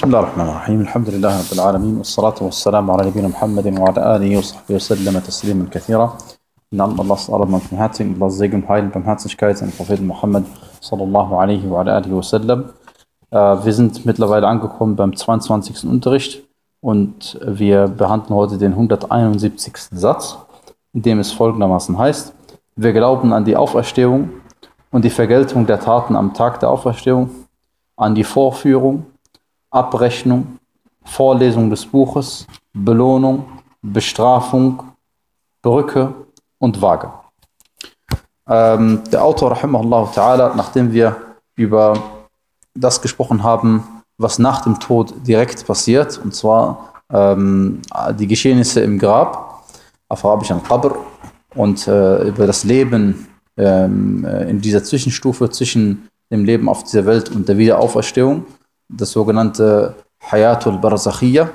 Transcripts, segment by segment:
بسم الله الرحمن الرحيم الحمد لله رب العالمين والصلاة والسلام على نبينا Muhammad وعلى آله وصحبه وسلم تسليما كثيرا Im Namen Allahs, aller und Herzen, Allahs Segen, Heil und Barmherzigkeit an Propheten Muhammad sallallahu alaihi wa alihi wa sallam. Äh, wir sind mittlerweile angekommen beim 22. Unterricht und wir behandeln heute den 171. Satz, in dem es folgendermaßen heißt, wir glauben an die Auferstehung und die Vergeltung der Taten am Tag der Auferstehung, an die Vorführung, Abrechnung, Vorlesung des Buches, Belohnung, Bestrafung, Brücke und Waage. Ähm, der Autor, rahimahullah ta'ala, nachdem wir über das gesprochen haben, was nach dem Tod direkt passiert, und zwar ähm, die Geschehnisse im Grab, auf Arabisch al-Qabr, und äh, über das Leben ähm, in dieser Zwischenstufe zwischen dem Leben auf dieser Welt und der Wiederauferstehung, das sogenannte Hayatul Barzakhiyya.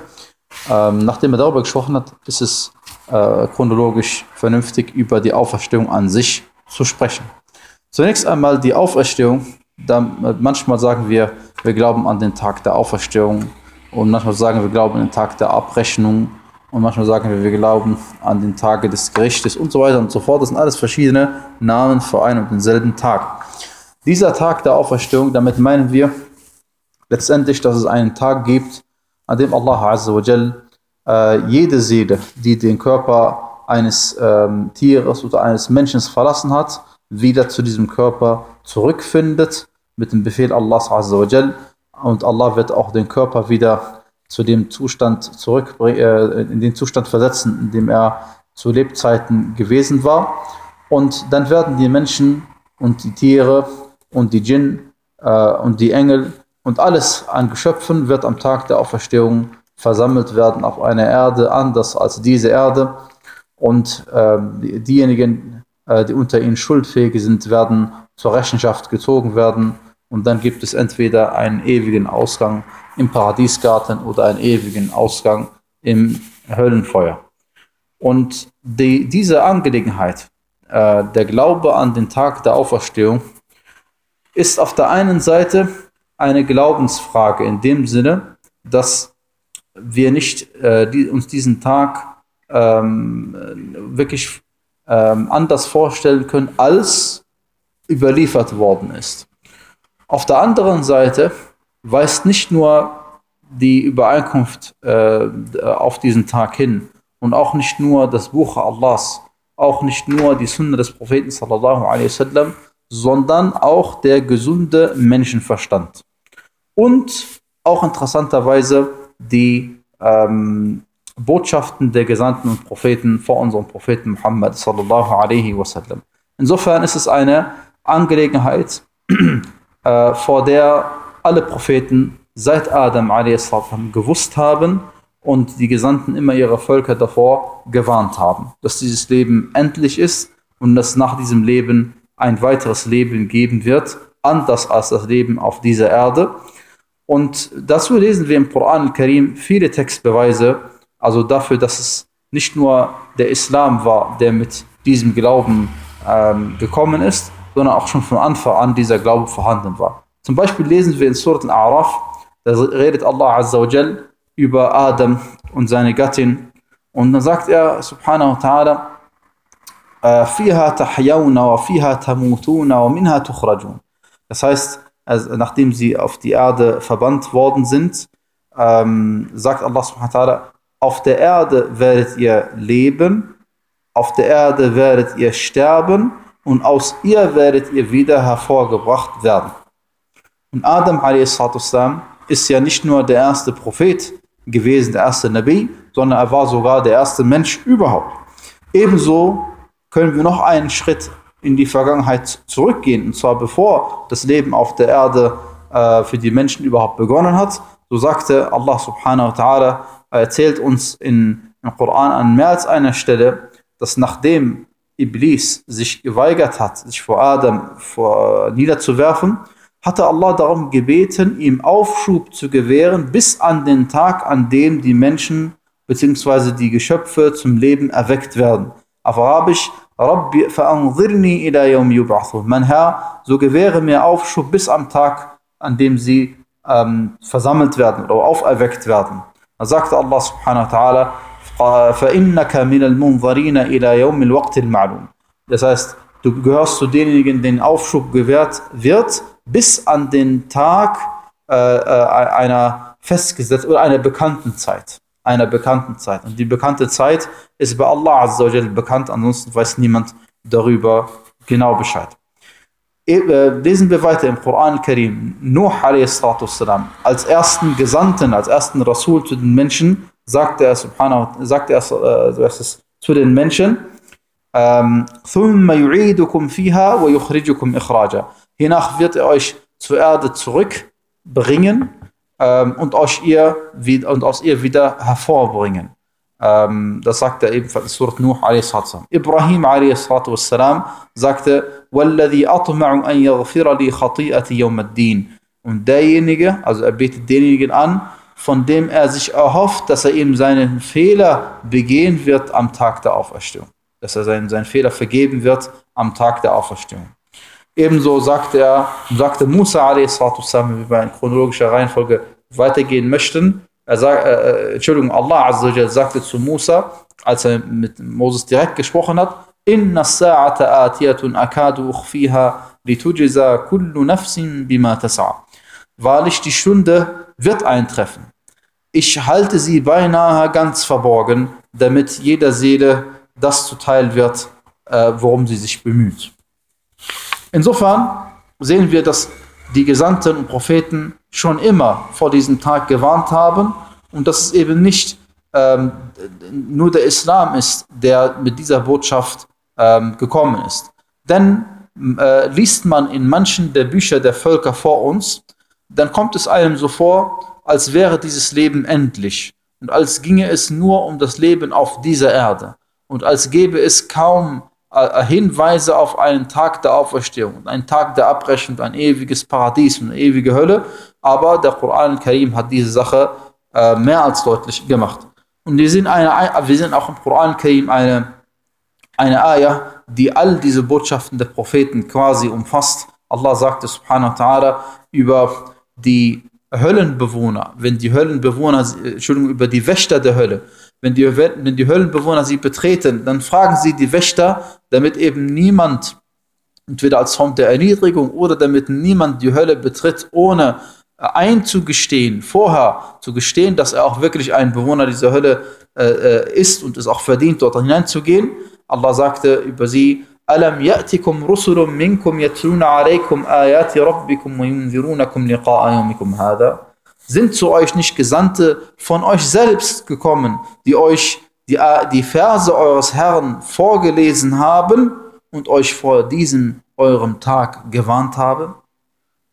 Ähm, nachdem er darüber gesprochen hat, ist es äh, chronologisch vernünftig über die Auferstehung an sich zu sprechen. Zunächst einmal die Auferstehung. Da, manchmal sagen wir, wir glauben an den Tag der Auferstehung und manchmal sagen wir, wir glauben an den Tag der Abrechnung und manchmal sagen wir, wir glauben an den Tage des Gerichtes und so weiter und so fort. Das sind alles verschiedene Namen für einen und denselben Tag. Dieser Tag der Auferstehung, damit meinen wir letztendlich, dass es einen Tag gibt, an dem Allah Azza wa Jal, äh, jede Seele, die den Körper eines ähm, Tieres oder eines Menschen verlassen hat, wieder zu diesem Körper zurückfindet, mit dem Befehl Allahs Azza wa Jal. Und Allah wird auch den Körper wieder zu dem Zustand zurückbringen, äh, in den Zustand versetzen, in dem er zu Lebzeiten gewesen war. Und dann werden die Menschen und die Tiere und die Djinn äh, und die Engel und alles an Geschöpfen wird am Tag der Auferstehung versammelt werden auf einer Erde, anders als diese Erde. Und äh, diejenigen, äh, die unter ihnen schuldfähig sind, werden zur Rechenschaft gezogen werden. Und dann gibt es entweder einen ewigen Ausgang im Paradiesgarten oder einen ewigen Ausgang im Höllenfeuer. Und die, diese Angelegenheit, äh, der Glaube an den Tag der Auferstehung, ist auf der einen Seite eine Glaubensfrage in dem Sinne, dass wir nicht äh, die, uns diesen Tag ähm, wirklich ähm, anders vorstellen können, als überliefert worden ist. Auf der anderen Seite weist nicht nur die Übereinkunft äh, auf diesen Tag hin und auch nicht nur das Buch Allahs, auch nicht nur die Sunna des Propheten sallallahu alaihi wasallam, sondern auch der gesunde Menschenverstand. Und auch interessanterweise die ähm, Botschaften der Gesandten und Propheten vor unserem Propheten Muhammad sallallahu alaihi wasallam. Insofern ist es eine Angelegenheit, äh, vor der alle Propheten seit Adam a.s. gewusst haben und die Gesandten immer ihre Völker davor gewarnt haben, dass dieses Leben endlich ist und dass nach diesem Leben ein weiteres Leben geben wird, anders als das Leben auf dieser Erde. Und dazu lesen wir im Koran al-Karim viele Textbeweise, also dafür, dass es nicht nur der Islam war, der mit diesem Glauben ähm, gekommen ist, sondern auch schon von Anfang an dieser Glaube vorhanden war. Zum Beispiel lesen wir in Surat al-A'raf, da redet Allah Azza wa Jal über Adam und seine Gattin und dann sagt er subhanahu wa ta'ala äh, fiha tahyawna wa fiha tamutuna wa minha tukhrajun. Das heißt, also nachdem sie auf die Erde verbannt worden sind, ähm, sagt Allah subhanahu wa ta'ala, auf der Erde werdet ihr leben, auf der Erde werdet ihr sterben und aus ihr werdet ihr wieder hervorgebracht werden. Und Adam a.s. ist ja nicht nur der erste Prophet gewesen, der erste Nabi, sondern er war sogar der erste Mensch überhaupt. Ebenso können wir noch einen Schritt in die Vergangenheit zurückgehen, und zwar bevor das Leben auf der Erde äh, für die Menschen überhaupt begonnen hat. So sagte Allah subhanahu wa ta'ala, er erzählt uns in, im Koran an mehr als einer Stelle, dass nachdem Iblis sich geweigert hat, sich vor Adam vor, niederzuwerfen, hatte Allah darum gebeten, ihm Aufschub zu gewähren, bis an den Tag, an dem die Menschen bzw. die Geschöpfe zum Leben erweckt werden. Auf Arabisch, Rabbi fa'anzirni ila yawm yub'athun. Mein Herr, so gewähre mir Aufschub bis am Tag, an dem sie ähm, versammelt werden oder auferweckt werden. Da sagte Allah subhanahu wa ta'ala, فَإِنَّكَ مِنَ الْمُنظَرِينَ إِلَى يَوْمِ الْوَقْتِ الْمَعْلُومِ Das heißt, du gehörst zu denjenigen, denen Aufschub gewährt wird, bis an den Tag äh, äh einer festgesetzten oder einer bekannten Zeit. Einer bekannten Zeit. Und die bekannte Zeit ist bei Allah Azza wa bekannt, ansonsten weiß niemand darüber genau Bescheid. Äh, lesen wir weiter im Koran Karim. Nuh a.s. als ersten Gesandten, als ersten Rasul zu den Menschen, sagt er, subhanahu, sagt er äh, zu den Menschen, ähm, Hiernach wird er euch zur Erde zurückbringen ähm, und, euch ihr, und aus ihr wieder hervorbringen. Ähm, das sagt er ebenfalls in Surat Nuh a.s. Ibrahim a.s. sagte, وَالَّذِي أَطْمَعُ أَنْ يَغْفِرَ لِي خَطِيئَةِ يَوْمَ الدِّينِ Und derjenige, also er betet denjenigen an, von dem er sich erhofft, dass er ihm seinen Fehler begehen wird am Tag der Auferstehung. Dass er seinen, seinen Fehler vergeben wird am Tag der Auferstehung. Ebenso sagte er, sagte Musa a.s., wenn wir in chronologischer Reihenfolge weitergehen möchten, er sagt, äh, äh, Entschuldigung, Allah Azza sagte zu Musa, als er mit Moses direkt gesprochen hat, Inna sa'ata atiyatun akadu ukhfiha litujza kullu nafsin bima tas'a. Wahrlich, die Stunde wird eintreffen. Ich halte sie beinahe ganz verborgen, damit jeder Seele das zuteil wird, äh, worum sie sich bemüht. Insofern sehen wir, dass die Gesandten und Propheten schon immer vor diesem Tag gewarnt haben und dass es eben nicht ähm, nur der Islam ist, der mit dieser Botschaft ähm, gekommen ist. Denn äh, liest man in manchen der Bücher der Völker vor uns, dann kommt es einem so vor, als wäre dieses Leben endlich und als ginge es nur um das Leben auf dieser Erde und als gäbe es kaum Hinweise auf einen Tag der Auferstehung, einen Tag der Abrechnung, ein ewiges Paradies eine ewige Hölle. Aber der Koran al-Karim hat diese Sache äh, mehr als deutlich gemacht. Und wir sehen, eine, wir sehen auch im Koran al-Karim eine, eine Ayah, die all diese Botschaften der Propheten quasi umfasst. Allah sagte subhanahu wa ta'ala über die Höllenbewohner, wenn die Höllenbewohner, Entschuldigung, über die Wächter der Hölle, wenn die, wenn die Höllenbewohner sie betreten, dann fragen sie die Wächter, damit eben niemand, entweder als Form der Erniedrigung oder damit niemand die Hölle betritt, ohne einzugestehen, vorher zu gestehen, dass er auch wirklich ein Bewohner dieser Hölle äh, äh ist und es auch verdient, dort hineinzugehen. Allah sagte über sie, ألم يأتكم رسل منكم يتلون عليكم آيات ربكم وينذرونكم لقاء يومكم هذا sind zu euch nicht Gesandte von euch selbst gekommen, die euch die, die Verse eures Herrn vorgelesen haben und euch vor diesem eurem Tag gewarnt haben?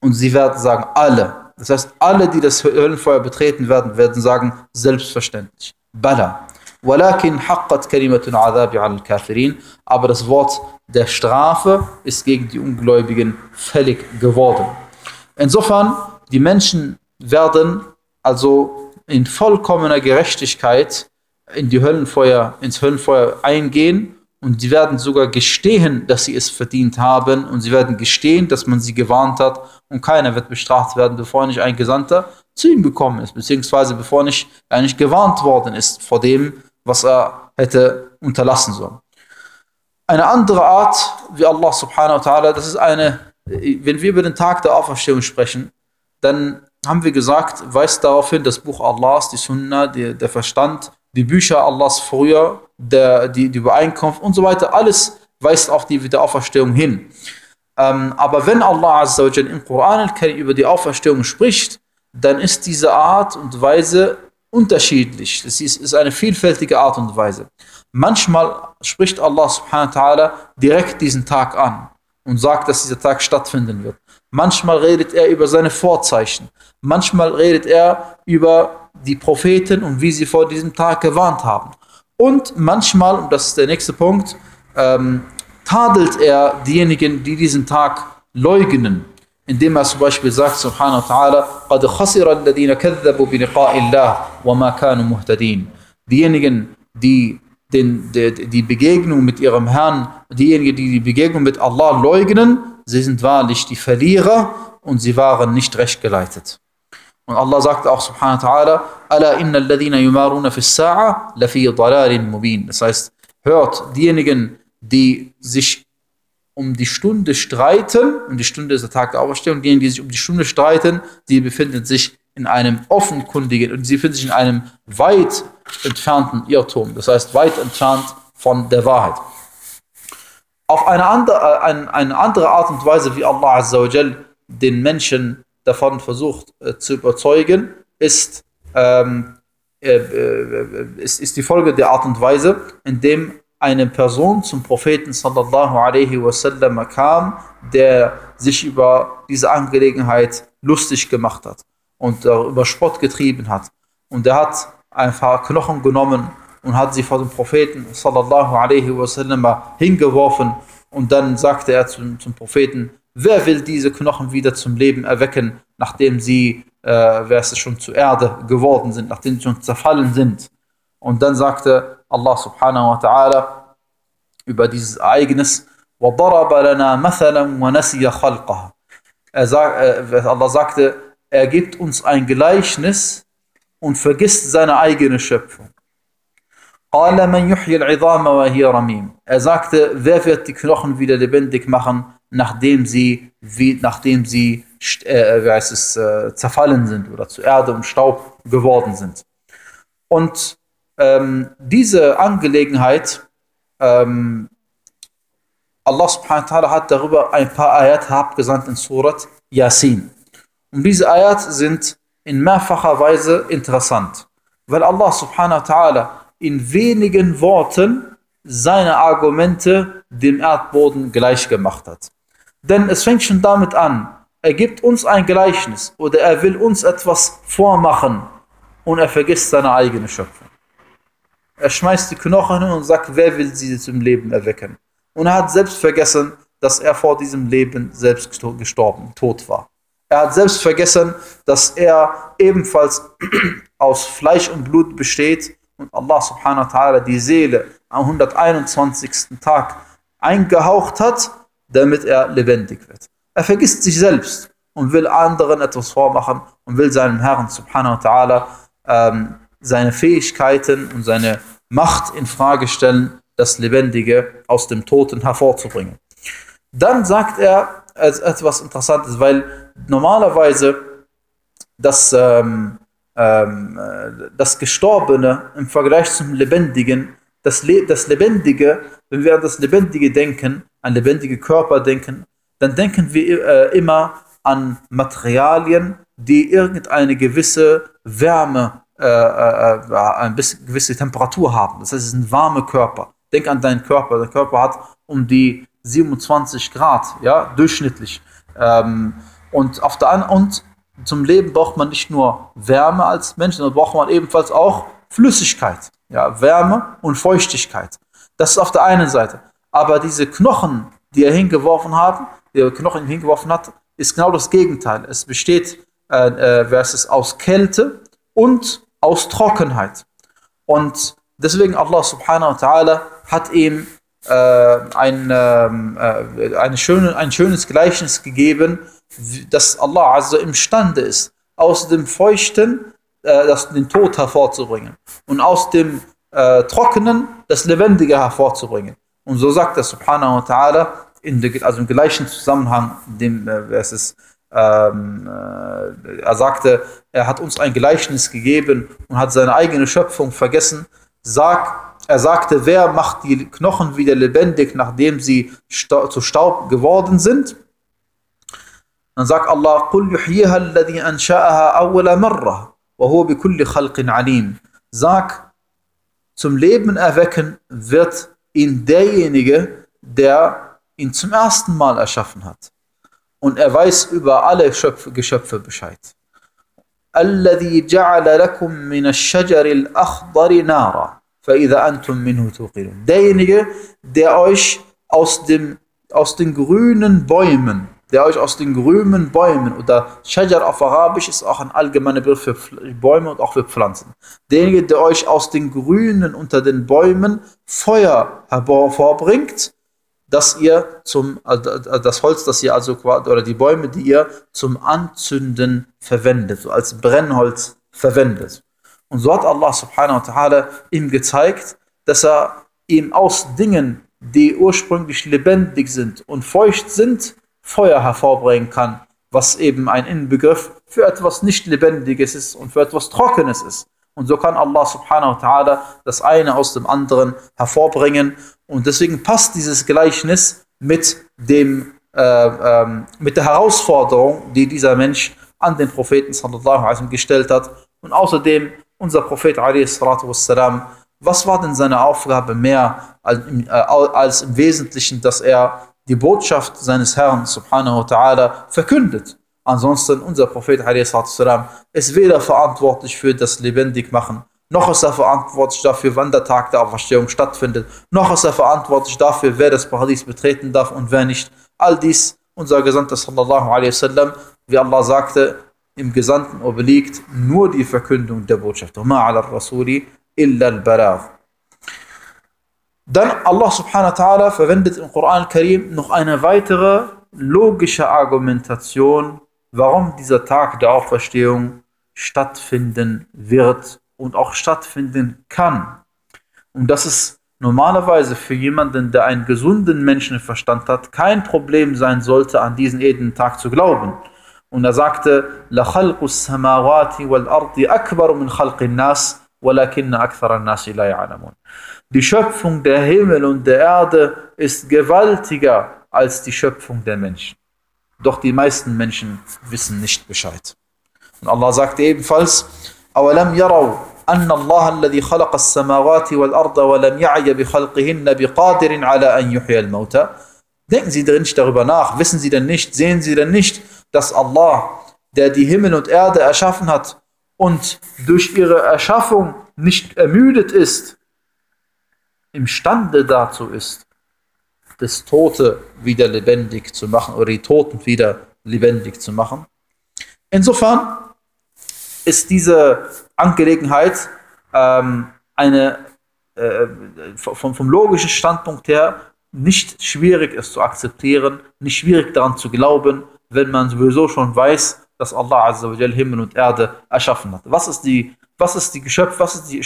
Und sie werden sagen, alle. Das heißt, alle, die das Höllenfeuer betreten werden, werden sagen, selbstverständlich. Bala. ولكن حقت كلمة العذاب على الكافرين aber das Wort der Strafe ist gegen die Ungläubigen fällig geworden. Insofern, die Menschen werden also in vollkommener Gerechtigkeit in die Höllenfeuer, ins Höllenfeuer eingehen und sie werden sogar gestehen, dass sie es verdient haben und sie werden gestehen, dass man sie gewarnt hat und keiner wird bestraft werden, bevor nicht ein Gesandter zu ihm gekommen ist, beziehungsweise bevor nicht eigentlich gewarnt worden ist vor dem, was er hätte unterlassen sollen. Eine andere Art, wie Allah subhanahu wa ta'ala, das ist eine, wenn wir über den Tag der Auferstehung sprechen, dann haben wir gesagt, weist darauf hin, das Buch Allahs, die Sunna, die, der Verstand, die Bücher Allahs früher, der, die, die Übereinkunft und so weiter, alles weist auf die Wiederauferstehung hin. Ähm, aber wenn Allah Azza wa im Koran über die Auferstehung spricht, dann ist diese Art und Weise unterschiedlich. Es ist, ist eine vielfältige Art und Weise. Manchmal spricht Allah subhanahu wa ta'ala direkt diesen Tag an und sagt, dass dieser Tag stattfinden wird. Manchmal redet er über seine Vorzeichen. Manchmal redet er über die Propheten und wie sie vor diesem Tag gewarnt haben. Und manchmal, und das ist der nächste Punkt, ähm, tadelt er diejenigen, die diesen Tag leugnen, indem er zum Beispiel sagt, subhanahu wa ta'ala, قَدْ خَسِرَ الَّذِينَ كَذَّبُوا بِلِقَاءِ اللَّهِ وَمَا كَانُوا مُهْتَدِينَ Diejenigen, die den, die, die Begegnung mit ihrem Herrn, diejenigen, die die Begegnung mit Allah leugnen, sie sind wahrlich die Verlierer und sie waren nicht recht geleitet. Und Allah sagt auch subhanahu wa ta'ala, Ala inna alladhina yumaruna fi sa'a lafi dalalin mubin. Das heißt, hört diejenigen, die sich um die Stunde streiten, um die Stunde ist der Tag der Auferstehung, diejenigen, die sich um die Stunde streiten, die befinden sich in einem offenkundigen und sie befinden sich in einem weit entfernten Irrtum. Das heißt, weit entfernt von der Wahrheit. Auf eine andere, eine, eine andere Art und Weise, wie Allah Azza wa Jal den Menschen davon versucht äh, zu überzeugen, ist, ähm, äh, äh, ist, ist die Folge der Art und Weise, indem eine Person zum Propheten sallallahu alaihi wasallam kam, der sich über diese Angelegenheit lustig gemacht hat und über Spott getrieben hat. Und er hat einfach Knochen genommen und hat sie vor dem Propheten sallallahu alaihi wasallam hingeworfen und dann sagte er zum, zum Propheten, wer will diese Knochen wieder zum Leben erwecken, nachdem sie äh, wer es schon zur Erde geworden sind, nachdem sie schon zerfallen sind. Und dann sagte Allah subhanahu wa ta'ala über dieses Ereignis, وَضَرَبَ لَنَا مَثَلًا وَنَسِيَ خَلْقَهَا er sag, äh, Allah sagte, er gibt uns ein Gleichnis und vergisst seine eigene Schöpfung. Er sagte, wer wird die Knochen wieder lebendig machen, nachdem sie, wie, nachdem sie äh, wie heißt es, äh, zerfallen sind oder zu Erde und Staub geworden sind. Und ähm, diese Angelegenheit, ähm, Allah subhanahu wa ta'ala hat darüber ein paar Ayat abgesandt in Surat Yasin. Und diese Ayat sind in mehrfacher Weise interessant, weil Allah subhanahu wa ta'ala in wenigen Worten seine Argumente dem Erdboden gleich gemacht hat. Denn es fängt schon damit an, er gibt uns ein Gleichnis oder er will uns etwas vormachen und er vergisst seine eigene Schöpfung. Er schmeißt die Knochen hin und sagt, wer will sie zum Leben erwecken? Und er hat selbst vergessen, dass er vor diesem Leben selbst gestorben, tot war. Er hat selbst vergessen, dass er ebenfalls aus Fleisch und Blut besteht und Allah subhanahu wa ta'ala die Seele am 121. Tag eingehaucht hat, damit er lebendig wird. Er vergisst sich selbst und will anderen etwas vormachen und will seinem Herrn subhanahu wa ta'ala ähm, seine Fähigkeiten und seine Macht in Frage stellen, das Lebendige aus dem Toten hervorzubringen. Dann sagt er etwas Interessantes, weil normalerweise das ähm, ähm, äh, das Gestorbene im Vergleich zum Lebendigen, das, Le das Lebendige, wenn wir an das Lebendige denken, an lebendige Körper denken, dann denken wir äh, immer an Materialien, die irgendeine gewisse Wärme, äh, äh, äh eine gewisse Temperatur haben. Das heißt, es sind warme Körper. Denk an deinen Körper. Der Körper hat um die 27 Grad, ja, durchschnittlich. Ähm, und auf der und zum Leben braucht man nicht nur Wärme als Mensch, sondern braucht man ebenfalls auch Flüssigkeit. Ja, Wärme und Feuchtigkeit. Das ist auf der einen Seite. Aber diese Knochen, die er hingeworfen hat, die er Knochen hingeworfen hat, ist genau das Gegenteil. Es besteht äh, äh, es aus Kälte und aus Trockenheit. Und deswegen Allah subhanahu wa ta'ala hat ihm äh, ein, ähm, äh, eine schöne, ein schönes Gleichnis gegeben, dass Allah also imstande ist, aus dem Feuchten äh, das, den Tod hervorzubringen und aus dem äh, Trockenen das Lebendige hervorzubringen. Und so sagt er subhanahu wa ta'ala, also im gleichen Zusammenhang, dem äh, es ist, ähm, äh, er sagte, er hat uns ein Gleichnis gegeben und hat seine eigene Schöpfung vergessen. Sag, er sagte, wer macht die Knochen wieder lebendig, nachdem sie sta zu Staub geworden sind? Dann sagt Allah, قُلْ يُحْيِهَا الَّذِي أَنْشَأَهَا أَوَّلَ مَرَّةً وَهُوَ بِكُلِّ خَلْقٍ عَلِيمٍ Sag, zum Leben erwecken wird ihn derjenige, der ihn zum ersten Mal erschaffen hat. Und er weiß über alle Schöpfe, Geschöpfe Bescheid. الذي جعل لكم من الشجر الأخضر نارا فإذا أنتم منه توقنون. Derjenige, der euch aus, dem, aus den grünen Bäumen der euch aus den grünen Bäumen oder Shajar auf Arabisch ist auch ein allgemeiner Begriff für Bäume und auch für Pflanzen. Derjenige, der euch aus den grünen unter den Bäumen Feuer hervorbringt, dass ihr zum, äh, das Holz, das ihr also, oder die Bäume, die ihr zum Anzünden verwendet, so als Brennholz verwendet. Und so hat Allah subhanahu wa ta'ala ihm gezeigt, dass er ihm aus Dingen, die ursprünglich lebendig sind und feucht sind, Feuer hervorbringen kann, was eben ein Inbegriff für etwas nicht Lebendiges ist und für etwas Trockenes ist. Und so kann Allah subhanahu wa ta'ala das eine aus dem anderen hervorbringen. Und deswegen passt dieses Gleichnis mit, dem, äh, äh, mit der Herausforderung, die dieser Mensch an den Propheten sallallahu alaihi gestellt hat. Und außerdem unser Prophet wassalam, was war denn seine Aufgabe mehr als äh, als im Wesentlichen, dass er die Botschaft seines Herrn subhanahu wa ta'ala verkündet? Ansonsten, unser Prophet والسلام, ist weder verantwortlich für das Lebendigmachen, noch ist er verantwortlich dafür, wann der Tag der Auferstehung stattfindet, noch ist er verantwortlich dafür, wer das Paradies betreten darf und wer nicht. All dies, unser Gesandter sallallahu alaihi wasallam, wie Allah sagte, im Gesandten obliegt nur die Verkündung der Botschaft. dann Allah subhanahu wa ta'ala verwendet im Koran Karim noch eine weitere logische Argumentation warum dieser Tag der Auferstehung stattfinden wird und auch stattfinden kann. Und das ist normalerweise für jemanden, der einen gesunden Menschenverstand hat, kein Problem sein sollte, an diesen edlen Tag zu glauben. Und er sagte, samawati wal ardi akbar min khalqin nas, walakinna akthara nasi la ya'lamun. Die Schöpfung der Himmel und der Erde ist gewaltiger als die Schöpfung der Menschen. Doch die meisten Menschen wissen nicht Bescheid. Und Allah sagt ebenfalls, أَوَلَمْ يَرَوْا أن الله الذي خلق السماوات والأرض ولم يعي بخلقهن بقادر على أن يحيي الموتى Denken Sie denn nicht darüber nach, wissen Sie denn nicht, sehen Sie denn nicht, dass Allah, der die Himmel und Erde erschaffen hat und durch ihre Erschaffung nicht ermüdet ist, imstande dazu ist, das Tote wieder lebendig zu machen oder die Toten wieder lebendig zu machen. Insofern ist diese Angelegenheit ähm, eine äh, vom, vom logischen Standpunkt her nicht schwierig ist zu akzeptieren, nicht schwierig daran zu glauben, wenn man sowieso schon weiß, dass Allah Azza wa Himmel und Erde erschaffen hat. Was ist die, was ist die Geschöpf, was ist die,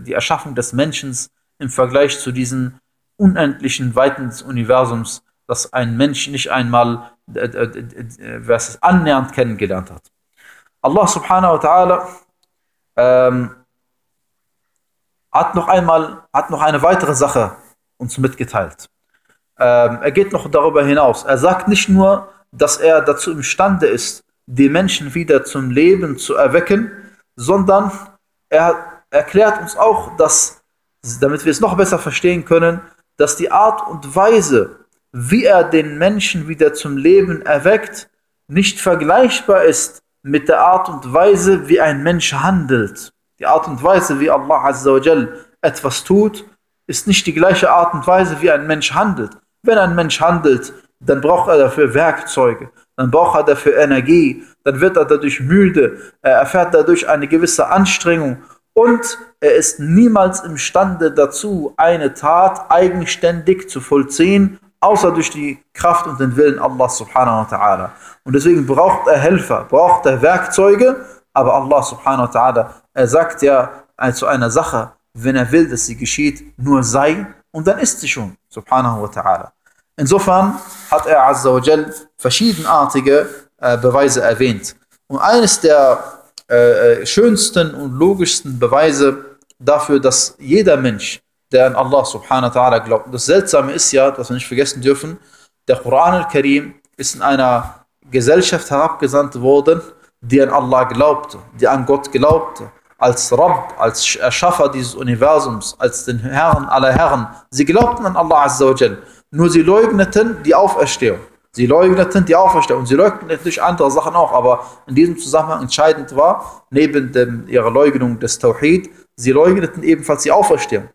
die Erschaffung des Menschen im Vergleich zu diesen unendlichen Weiten des Universums, das ein Mensch nicht einmal äh, äh, äh, was annähernd kennengelernt hat. Allah subhanahu wa ta'ala ähm, hat noch einmal, hat noch eine weitere Sache uns mitgeteilt. Ähm, er geht noch darüber hinaus. Er sagt nicht nur, dass er dazu imstande ist, die Menschen wieder zum Leben zu erwecken, sondern er erklärt uns auch, dass, damit wir es noch besser verstehen können, dass die Art und Weise, wie er den Menschen wieder zum Leben erweckt, nicht vergleichbar ist mit der Art und Weise, wie ein Mensch handelt. Die Art und Weise, wie Allah Azza wa Jal etwas tut, ist nicht die gleiche Art und Weise, wie ein Mensch handelt. Wenn ein Mensch handelt, dann braucht er dafür Werkzeuge, dann braucht er dafür Energie, dann wird er dadurch müde, er erfährt dadurch eine gewisse Anstrengung und er ist niemals imstande dazu, eine Tat eigenständig zu vollziehen, außer durch die Kraft und den Willen Allah subhanahu wa ta'ala. Und deswegen braucht er Helfer, braucht er Werkzeuge, aber Allah subhanahu wa ta'ala, er sagt ja zu einer Sache, wenn er will, dass sie geschieht, nur sei und dann ist sie schon, subhanahu wa ta'ala. Insofern hat er Azza wa Jal verschiedenartige äh, Beweise erwähnt. Und eines der äh, äh, schönsten und logischsten Beweise dafür, dass jeder Mensch, der an Allah subhanahu wa ta'ala glaubt, das Seltsame ist ja, was wir nicht vergessen dürfen, der Koran al-Karim ist in einer Gesellschaft herabgesandt worden, die an Allah glaubte, die an Gott glaubte, als Rabb, als Erschaffer dieses Universums, als den Herrn aller Herren. Sie glaubten an Allah Azza wa Jal, nur sie leugneten die Auferstehung. Sie leugneten die Auferstehung. Sie leugneten natürlich andere Sachen auch, aber in diesem Zusammenhang entscheidend war, neben dem, ihrer Leugnung des Tawhid, sie leugneten ebenfalls die Auferstehung.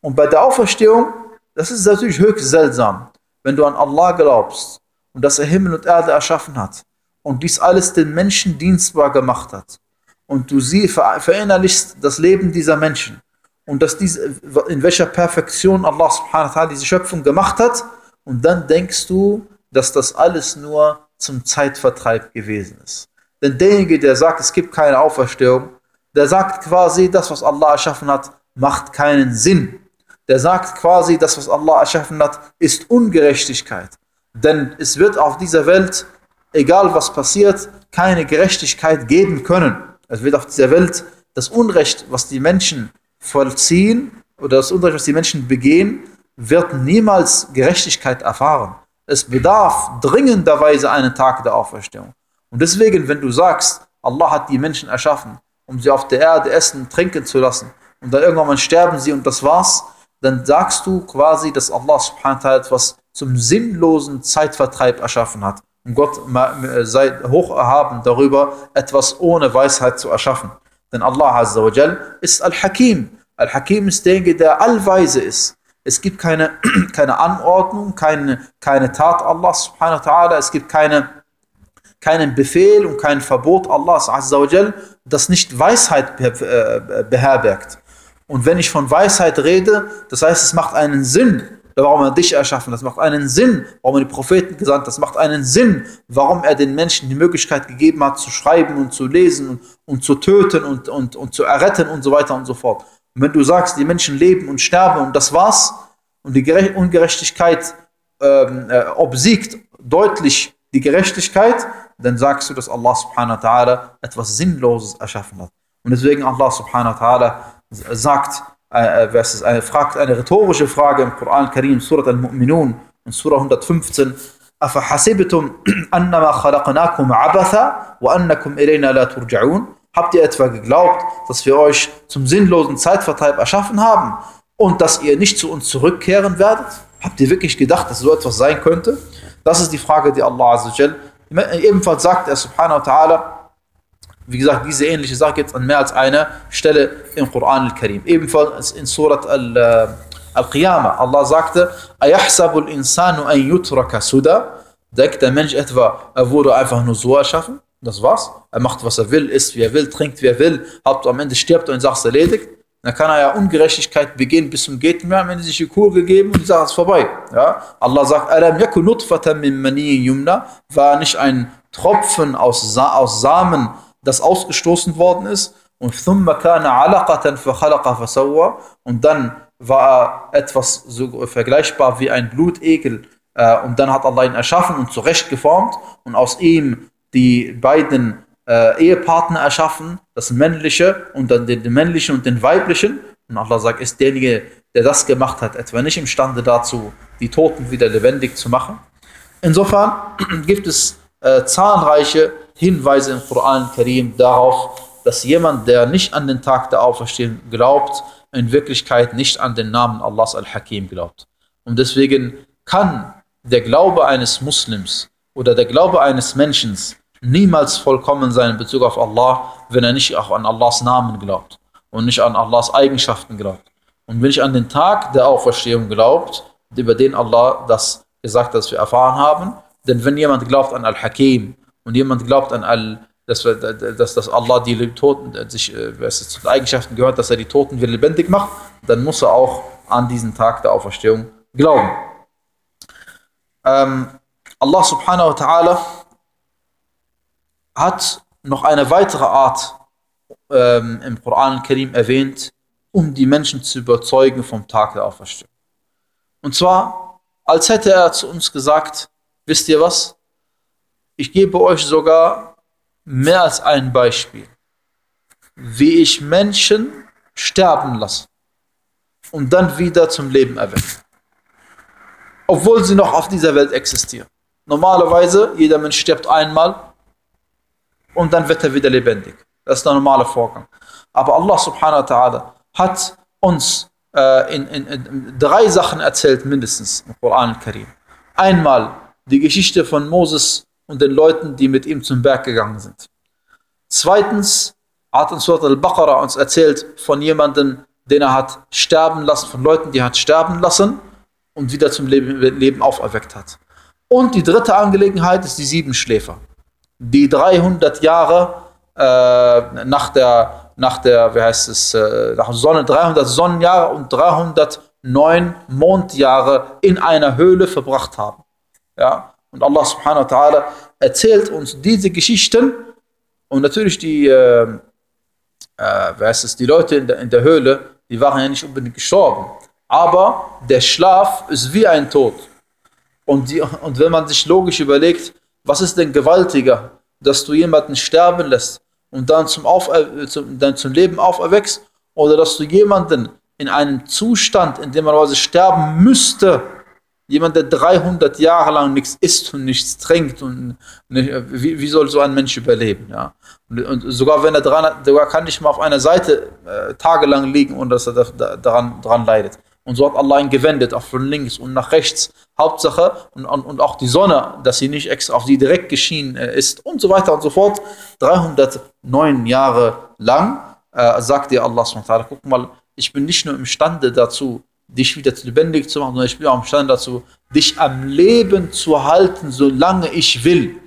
Und bei der Auferstehung, das ist natürlich höchst seltsam, wenn du an Allah glaubst und dass er Himmel und Erde erschaffen hat und dies alles den Menschen dienstbar gemacht hat und du sie verinnerlichst das Leben dieser Menschen und dass dies, in welcher Perfektion Allah subhanahu wa ta'ala diese Schöpfung gemacht hat und dann denkst du, dass das alles nur zum Zeitvertreib gewesen ist. Denn derjenige, der sagt, es gibt keine Auferstehung, der sagt quasi, das, was Allah erschaffen hat, macht keinen Sinn. Der sagt quasi, das, was Allah erschaffen hat, ist Ungerechtigkeit. Denn es wird auf dieser Welt, egal was passiert, keine Gerechtigkeit geben können. Es wird auf dieser Welt das Unrecht, was die Menschen vollziehen, oder das Unrecht, was die Menschen begehen, wird niemals Gerechtigkeit erfahren. Es bedarf dringenderweise einen Tag der Auferstehung. Und deswegen, wenn du sagst, Allah hat die Menschen erschaffen, um sie auf der Erde essen, trinken zu lassen, und dann irgendwann mal sterben sie und das war's, dann sagst du quasi, dass Allah subhanahu wa etwas zum sinnlosen Zeitvertreib erschaffen hat. Und Gott sei hoch erhaben darüber, etwas ohne Weisheit zu erschaffen. Denn Allah Azza wa ist Al-Hakim. Al-Hakim ist derjenige, der allweise ist. Es gibt keine, keine Anordnung, keine, keine Tat Allah subhanahu wa ta'ala, es gibt keine, keinen Befehl und kein Verbot Allahs Azza wa Jal, das nicht Weisheit äh, beherbergt. Und wenn ich von Weisheit rede, das heißt, es macht einen Sinn, warum er dich erschaffen, das macht einen Sinn, warum er die Propheten gesandt hat, das macht einen Sinn, warum er den Menschen die Möglichkeit gegeben hat, zu schreiben und zu lesen und, und zu töten und, und, und zu erretten und so weiter und so fort. Und wenn du sagst, die Menschen leben und sterben und das war's, und die Ungerechtigkeit ähm, äh, obsiegt deutlich die Gerechtigkeit, dann sagst du, dass Allah subhanahu wa ta'ala etwas Sinnloses erschaffen hat. Und deswegen Allah subhanahu wa ta'ala sagt, äh, äh es eine, fragt eine rhetorische Frage im Koran Karim, Surat al-Mu'minun, in Surah 115, أفحسبتم أنما خلقناكم عبثا وأنكم إلينا لا ترجعون Habt ihr etwa geglaubt, dass wir euch zum sinnlosen Zeitvertreib erschaffen haben und dass ihr nicht zu uns zurückkehren werdet? Habt ihr wirklich gedacht, dass so etwas sein könnte? Das ist die Frage, die Allah Azzawajal ebenfalls sagt, er subhanahu wa ta'ala, wie gesagt, diese ähnliche Sache gibt es an mehr als einer Stelle im Koran al-Karim. Ebenfalls in Surat äh, al-Qiyamah. Allah sagte, أَيَحْسَبُ الْإِنسَانُ أَن يُتْرَكَ سُدَى Denkt der Mensch etwa, er wurde einfach nur so erschaffen? Das war's. Er macht, was er will, isst, wie er will, trinkt, wie er will. Hauptsache am Ende stirbt und sagt, erledigt. Dann kann er ja Ungerechtigkeit begehen bis zum geht. Am Ende sich die Kur gegeben und die Sache ist vorbei. Ja? Allah sagt, Alam yaku nutfatan min yumna. War nicht ein Tropfen aus, Sa aus Samen, das ausgestoßen worden ist. Und thumma kana alaqatan fakhalaqa fasawwa. Und dann war er etwas so vergleichbar wie ein Blutegel. Äh, und dann hat Allah ihn erschaffen und zurecht geformt. Und aus ihm die beiden äh, Ehepartner erschaffen, das männliche und dann den, den, männlichen und den weiblichen. Und Allah sagt, ist derjenige, der das gemacht hat, etwa nicht imstande dazu, die Toten wieder lebendig zu machen. Insofern gibt es äh, zahlreiche Hinweise im Koran Karim darauf, dass jemand, der nicht an den Tag der Auferstehung glaubt, in Wirklichkeit nicht an den Namen Allahs al-Hakim glaubt. Und deswegen kann der Glaube eines Muslims oder der Glaube eines Menschen niemals vollkommen sein in Bezug auf Allah, wenn er nicht auch an Allahs Namen glaubt und nicht an Allahs Eigenschaften glaubt. Und wenn ich an den Tag der Auferstehung glaubt, über den Allah das gesagt hat, dass wir erfahren haben, denn wenn jemand glaubt an Al-Hakim und jemand glaubt an Al, dass, dass, dass Allah die Toten, sich, äh, was zu den Eigenschaften gehört, dass er die Toten wieder lebendig macht, dann muss er auch an diesen Tag der Auferstehung glauben. Ähm, Allah subhanahu wa ta'ala hat noch eine weitere Art ähm, im Koran Karim erwähnt, um die Menschen zu überzeugen vom Tag der Auferstehung. Und zwar, als hätte er zu uns gesagt, wisst ihr was? Ich gebe euch sogar mehr als ein Beispiel, wie ich Menschen sterben lasse und dann wieder zum Leben erwecke. Obwohl sie noch auf dieser Welt existieren. Normalerweise, jeder Mensch stirbt einmal und dann wird er wieder lebendig. Das ist der normale Vorgang. Aber Allah subhanahu wa ta'ala hat uns äh, in, in, in, drei Sachen erzählt, mindestens im Koran al-Karim. Einmal die Geschichte von Moses und den Leuten, die mit ihm zum Berg gegangen sind. Zweitens hat uns Surat al-Baqarah uns erzählt von jemandem, den er hat sterben lassen, von Leuten, die er hat sterben lassen und wieder zum Leben, Leben auferweckt hat. Und die dritte Angelegenheit ist die sieben Schläfer die 300 Jahre äh, nach der, nach der, wie heißt es, äh, nach Sonne, 300 Sonnenjahre und 300 neun Mondjahre in einer Höhle verbracht haben. Ja? Und Allah subhanahu wa ta'ala erzählt uns diese Geschichten und natürlich die, äh, äh, es, die Leute in der, in der Höhle, die waren ja nicht unbedingt gestorben. Aber der Schlaf ist wie ein Tod. Und, die, und wenn man sich logisch überlegt, was ist denn gewaltiger, dass du jemanden sterben lässt und dann zum, Aufer äh, zum, dann zum Leben auferweckst oder dass du jemanden in einem Zustand, in dem man sterben müsste, jemand, der 300 Jahre lang nichts isst und nichts trinkt, und nicht, wie, wie, soll so ein Mensch überleben? Ja? Und, und sogar wenn er dran, sogar kann nicht mal auf einer Seite äh, tagelang liegen, ohne dass er da, daran, daran leidet. Und so hat Allah ihn gewendet, auch von links und nach rechts. Hauptsache, und, und, auch die Sonne, dass sie nicht extra auf sie direkt geschienen äh, ist und so weiter und so fort. 309 Jahre lang äh, sagt dir Allah, guck mal, ich bin nicht nur imstande dazu, dich wieder lebendig zu machen, sondern ich bin auch imstande dazu, dich am Leben zu halten, solange ich will.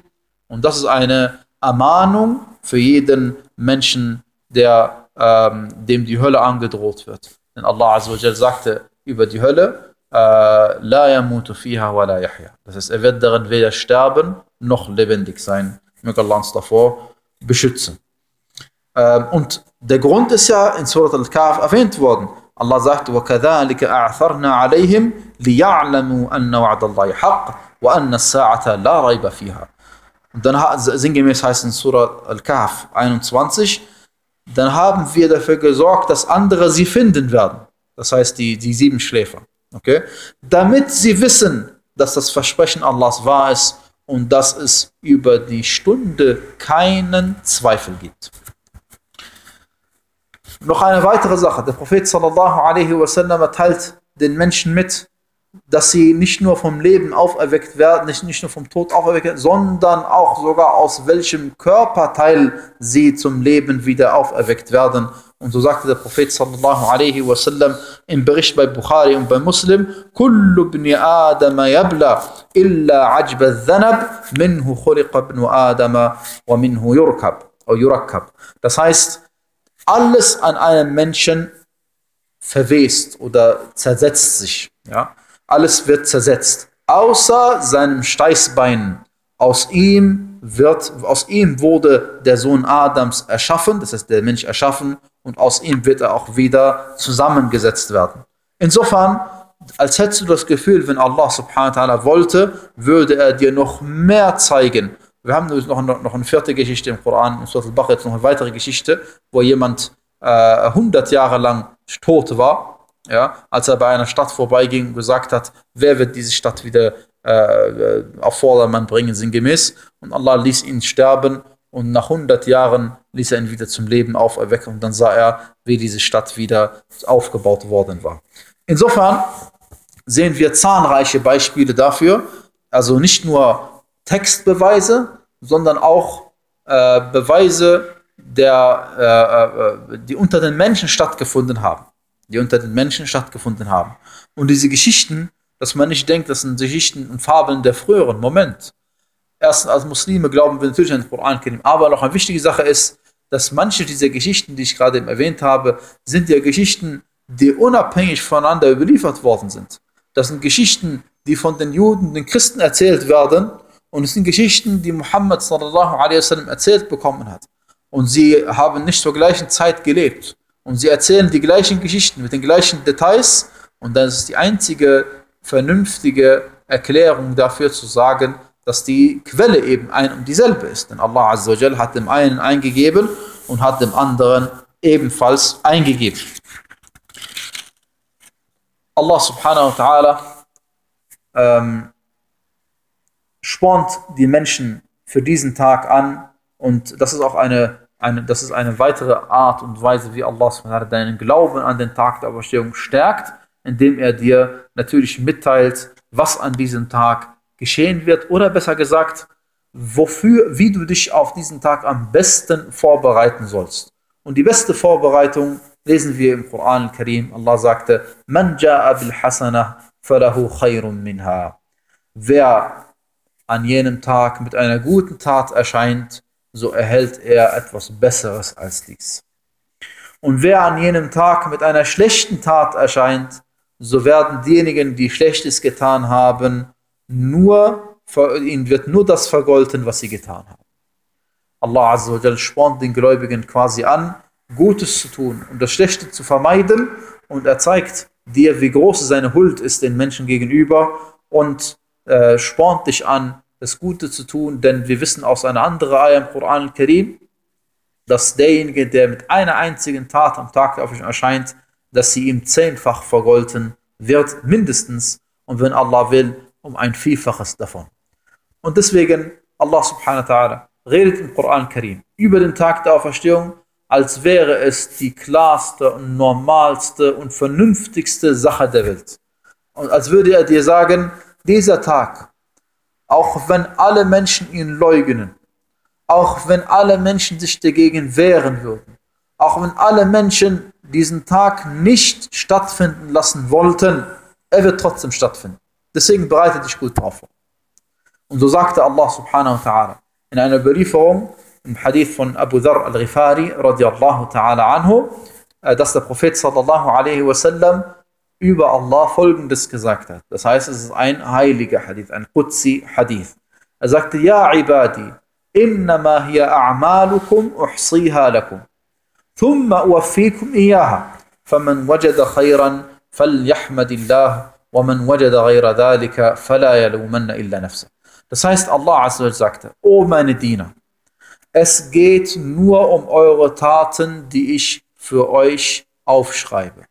Und das ist eine Ermahnung für jeden Menschen, der, ähm, dem die Hölle angedroht wird. Denn Allah Azza sagte, über die Hölle, La yamutu fiha wa la yahya. Das heißt, er wird darin weder sterben noch lebendig sein. Möge Allah uns davor beschützen. Und der Grund ist ja in Surat Al-Kahf erwähnt worden. Allah sagt, وَكَذَلِكَ أَعْثَرْنَا عَلَيْهِمْ لِيَعْلَمُوا أَنَّ وَعْدَ اللَّهِ حَقٌّ وَأَنَّ السَّاعَةَ لَا رَيْبَ فِيهَا. Und dann sinngemäß heißt in Surah Al-Kahf 21, dann haben wir dafür gesorgt, dass andere sie finden werden. Das heißt, die, die sieben Schläfer. Okay? Damit sie wissen, dass das Versprechen Allahs wahr ist und dass es über die Stunde keinen Zweifel gibt. Noch eine weitere Sache. Der Prophet sallallahu alaihi wasallam teilt den Menschen mit, dass sie nicht nur vom Leben auferweckt werden, nicht, nicht nur vom Tod auferweckt werden, sondern auch sogar aus welchem Körperteil sie zum Leben wieder auferweckt werden. Und so sagte der Prophet sallallahu alaihi wasallam im Bericht bei Bukhari und bei Muslim, Adam yabla illa ajba dhanab minhu khuliqa ibn Adam wa minhu yurkab. yurakkab. Das heißt, alles an einem Menschen verwest oder zersetzt sich. Ja? Alles wird zersetzt, außer seinem Steißbein. Aus ihm wird, aus ihm wurde der Sohn Adams erschaffen, das heißt der Mensch erschaffen, und aus ihm wird er auch wieder zusammengesetzt werden. Insofern, als hättest du das Gefühl, wenn Allah subhanahu wa ta'ala wollte, würde er dir noch mehr zeigen. Wir haben noch, noch, noch eine vierte Geschichte im Koran, in Surah al-Baqarah jetzt noch eine weitere Geschichte, wo jemand äh, 100 Jahre lang tot war, ja, als er bei einer Stadt vorbeiging und gesagt hat, wer wird diese Stadt wieder äh, auf Vordermann bringen, sinngemäß. Und Allah ließ ihn sterben und nach 100 Jahren ließ er ihn wieder zum Leben auferwecken und dann sah er, wie diese Stadt wieder aufgebaut worden war. Insofern sehen wir zahlreiche Beispiele dafür, also nicht nur Textbeweise, sondern auch äh, Beweise, der, äh, äh, die unter den Menschen stattgefunden haben. Die unter den Menschen stattgefunden haben. Und diese Geschichten, dass man nicht denkt, das sind Geschichten und Fabeln der früheren Moment, erstens als Muslime glauben wir natürlich an den Koran aber noch eine wichtige Sache ist, dass manche dieser Geschichten, die ich gerade eben erwähnt habe, sind ja Geschichten, die unabhängig voneinander überliefert worden sind. Das sind Geschichten, die von den Juden, den Christen erzählt werden und es sind Geschichten, die Muhammad sallallahu alaihi wasallam erzählt bekommen hat. Und sie haben nicht zur gleichen Zeit gelebt. Und sie erzählen die gleichen Geschichten mit den gleichen Details und das ist die einzige vernünftige Erklärung dafür zu sagen, dass die Quelle eben ein und dieselbe ist. Denn Allah Azza wa hat dem einen eingegeben und hat dem anderen ebenfalls eingegeben. Allah subhanahu wa ta'ala ähm, spornt die Menschen für diesen Tag an und das ist auch eine, eine, das ist eine weitere Art und Weise, wie Allah deinen Glauben an den Tag der Auferstehung stärkt, indem er dir natürlich mitteilt, was an diesem Tag geschehen wird oder besser gesagt, wofür, wie du dich auf diesen Tag am besten vorbereiten sollst. Und die beste Vorbereitung lesen wir im Koran al-Karim. Allah sagte, Man ja'a bil hasana falahu khayrun minha. Wer an jenem Tag mit einer guten Tat erscheint, so erhält er etwas Besseres als dies. Und wer an jenem Tag mit einer schlechten Tat erscheint, so werden diejenigen, die Schlechtes getan haben, nur, ihnen wird nur das vergolten, was sie getan haben. Allah Azza wa spornt den Gläubigen quasi an, Gutes zu tun und das Schlechte zu vermeiden und er zeigt dir, wie groß seine Huld ist den Menschen gegenüber und äh, spornt dich an, das Gute zu tun, denn wir wissen aus einer anderen Ayah im Koran al-Karim, dass derjenige, der mit einer einzigen Tat am Tag der Auferstehung erscheint, dass sie ihm zehnfach vergolten wird, mindestens, und wenn Allah will, um ein Vielfaches davon. Und deswegen, Allah subhanahu wa ta'ala redet im Koran Karim über den Tag der Auferstehung, als wäre es die klarste und normalste und vernünftigste Sache der Welt. Und als würde er dir sagen, dieser Tag, auch wenn alle Menschen ihn leugnen, auch wenn alle Menschen sich dagegen wehren würden, auch wenn alle Menschen diesen Tag nicht stattfinden lassen wollten, er wird trotzdem stattfinden. Deswegen bereite dich gut drauf vor. Und so sagte Allah subhanahu wa ta'ala in einer Überlieferung, im Hadith von Abu Dhar al-Ghifari radiallahu ta'ala anhu, äh, dass der Prophet sallallahu alaihi wasallam über Allah Folgendes gesagt hat. Das heißt, es ist ein heiliger Hadith, ein Qudsi Hadith. Er sagte, Ya Ibadi, innama hiya a'malukum uhsiha lakum, thumma uwaffikum iyaha, faman wajada khayran falyahmadillah, waman wajada ghayra dhalika, fala yalumanna illa nafsa. Das heißt, Allah Azza wa sagte, O meine Diener, es geht nur um eure Taten, die ich für euch aufschreibe.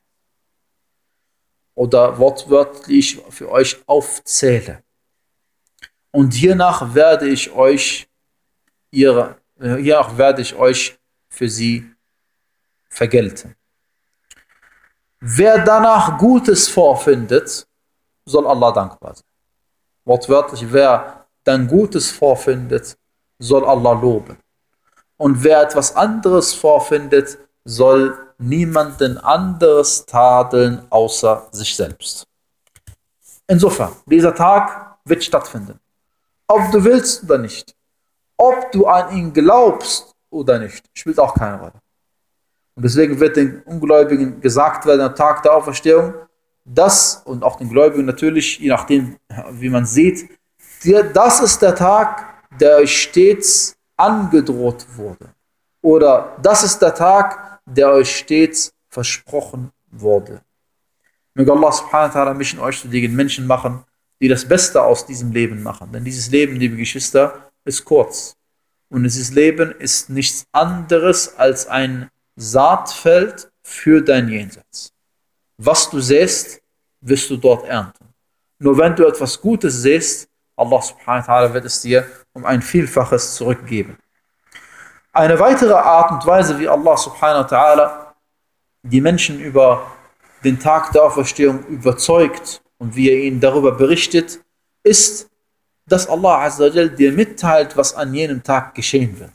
Oder wortwörtlich für euch aufzähle. Und hiernach werde ich euch ihre, hiernach werde ich euch für sie vergelten. Wer danach Gutes vorfindet, soll Allah dankbar sein. Wortwörtlich, wer dann Gutes vorfindet, soll Allah loben. Und wer etwas anderes vorfindet, soll niemanden anderes tadeln außer sich selbst. Insofern, dieser Tag wird stattfinden. Ob du willst oder nicht. Ob du an ihn glaubst oder nicht, spielt auch keine Rolle. Und deswegen wird den Ungläubigen gesagt werden am Tag der Auferstehung, das und auch den Gläubigen natürlich, je nachdem, wie man sieht, das ist der Tag, der euch stets angedroht wurde. Oder das ist der Tag, der euch stets versprochen wurde. Möge Allah subhanahu wa ta'ala mich und euch zu den Menschen machen, die das Beste aus diesem Leben machen. Denn dieses Leben, liebe Geschwister, ist kurz. Und dieses Leben ist nichts anderes als ein Saatfeld für dein Jenseits. Was du säst, wirst du dort ernten. Nur wenn du etwas Gutes säst, Allah subhanahu wa ta'ala wird es dir um ein Vielfaches zurückgeben. Eine weitere Art und Weise, wie Allah subhanahu wa ta'ala die Menschen über den Tag der Auferstehung überzeugt und wie er ihnen darüber berichtet, ist, dass Allah azza dir mitteilt, was an jenem Tag geschehen wird.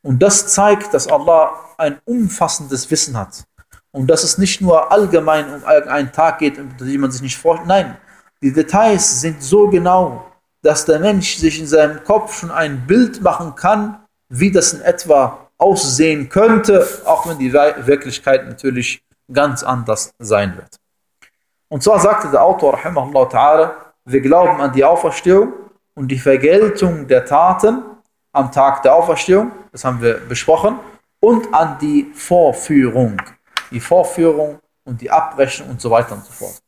Und das zeigt, dass Allah ein umfassendes Wissen hat. Und dass es nicht nur allgemein um einen Tag geht, den man sich nicht vorstellt. Nein, die Details sind so genau, dass der Mensch sich in seinem Kopf schon ein Bild machen kann, wie das in etwa aussehen könnte, auch wenn die Wirklichkeit natürlich ganz anders sein wird. Und zwar sagte der Autor, ta'ala, wir glauben an die Auferstehung und die Vergeltung der Taten am Tag der Auferstehung, das haben wir besprochen, und an die Vorführung. Die Vorführung und die Abrechnung und so weiter und so fort.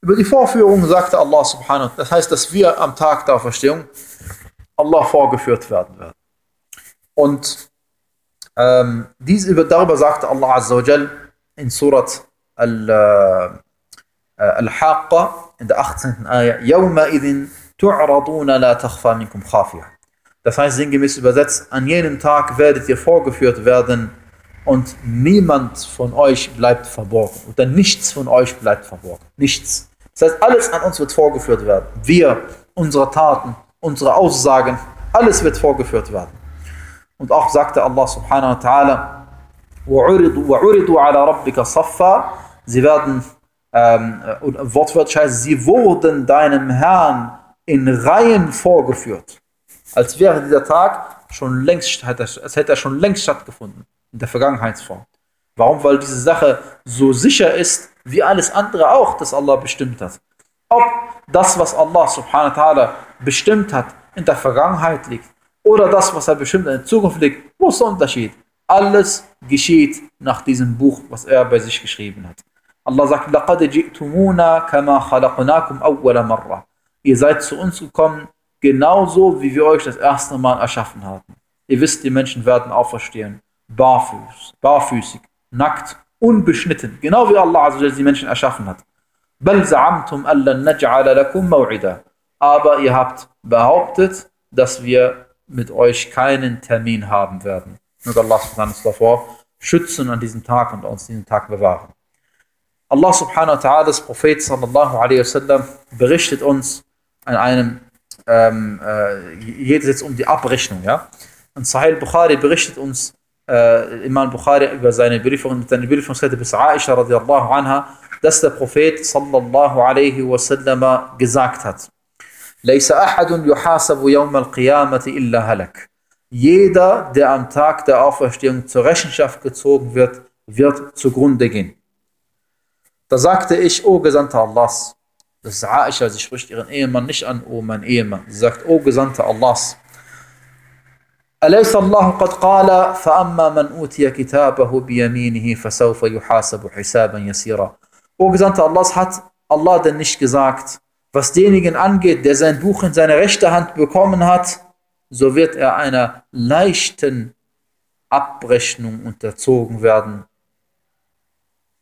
Über die Vorführung sagte Allah subhanahu das heißt, dass wir am Tag der Auferstehung Allah vorgeführt werden werden. Und ähm, dies, darüber sagte Allah Azza wa Jal in Surat Al-Haqqa in der 18. Ayah, يَوْمَ إِذٍ تُعْرَضُونَ لَا تَخْفَى مِنْكُمْ خَافِيَةً Das heißt sinngemäß übersetzt, an jenem Tag werdet ihr vorgeführt werden und niemand von euch bleibt verborgen. Oder nichts von euch bleibt verborgen. Nichts. Das heißt, alles an uns wird vorgeführt werden. Wir, unsere Taten, unsere Aussagen, alles wird vorgeführt werden. Und auch sagte Allah subhanahu wa ta'ala, وَعُرِضُوا عَلَى رَبِّكَ صَفًّا Sie werden, ähm, wortwörtlich heißt, sie wurden deinem Herrn in Reihen vorgeführt. Als wäre dieser Tag schon längst, als hätte er schon längst stattgefunden, in der Vergangenheitsform. Warum? Weil diese Sache so sicher ist, wie alles andere auch, das Allah bestimmt hat. Ob das, was Allah subhanahu wa ta'ala bestimmt hat, in der Vergangenheit liegt oder das, was er bestimmt in der Zukunft liegt, wo ist der Unterschied? Alles geschieht nach diesem Buch, was er bei sich geschrieben hat. Allah sagt, لَقَدْ جِئْتُمُونَا كَمَا خَلَقْنَاكُمْ أَوَّلَ مَرَّةً Ihr seid zu uns gekommen, genauso wie wir euch das erste Mal erschaffen haben. Ihr wisst, die Menschen werden auferstehen, barfuß, barfüßig, nackt, unbeschnitten, genau wie Allah die Menschen erschaffen hat. بَلْ زَعَمْتُمْ أَلَّنْ نَجْعَلَ لَكُمْ مَوْعِدًا Aber ihr habt behauptet, dass wir mit euch keinen Termin haben werden. Nur Allah subhanahu davor schützen an diesem Tag und uns diesen Tag bewahren. Allah subhanahu wa ta'ala, das Prophet sallallahu alaihi wasallam, berichtet uns an einem, ähm, äh, geht jetzt um die Abrechnung, ja. Und Sahih Bukhari berichtet uns, äh, Imam Bukhari über seine Überlieferung, mit seiner Überlieferungskette bis Aisha radiallahu anha, dass der Prophet sallallahu alaihi wasallam gesagt hat, Jeder, der am Tag der Auferstehung zur Rechenschaft gezogen wird, wird zugrunde gehen. Da sagte ich, O Gesandter Allahs, das ist Aisha, sie spricht ihren Ehemann nicht an, O mein Ehemann. Sie sagt, O Gesandter Allahs, أليس الله قد قال فأما من أوتي كتابه بيمينه فسوف يحاسب حسابا يسيرا O Gesandter Allahs hat Allah denn nicht gesagt, was denjenigen angeht, der sein Buch in seine rechte Hand bekommen hat, so wird er einer leichten Abrechnung unterzogen werden.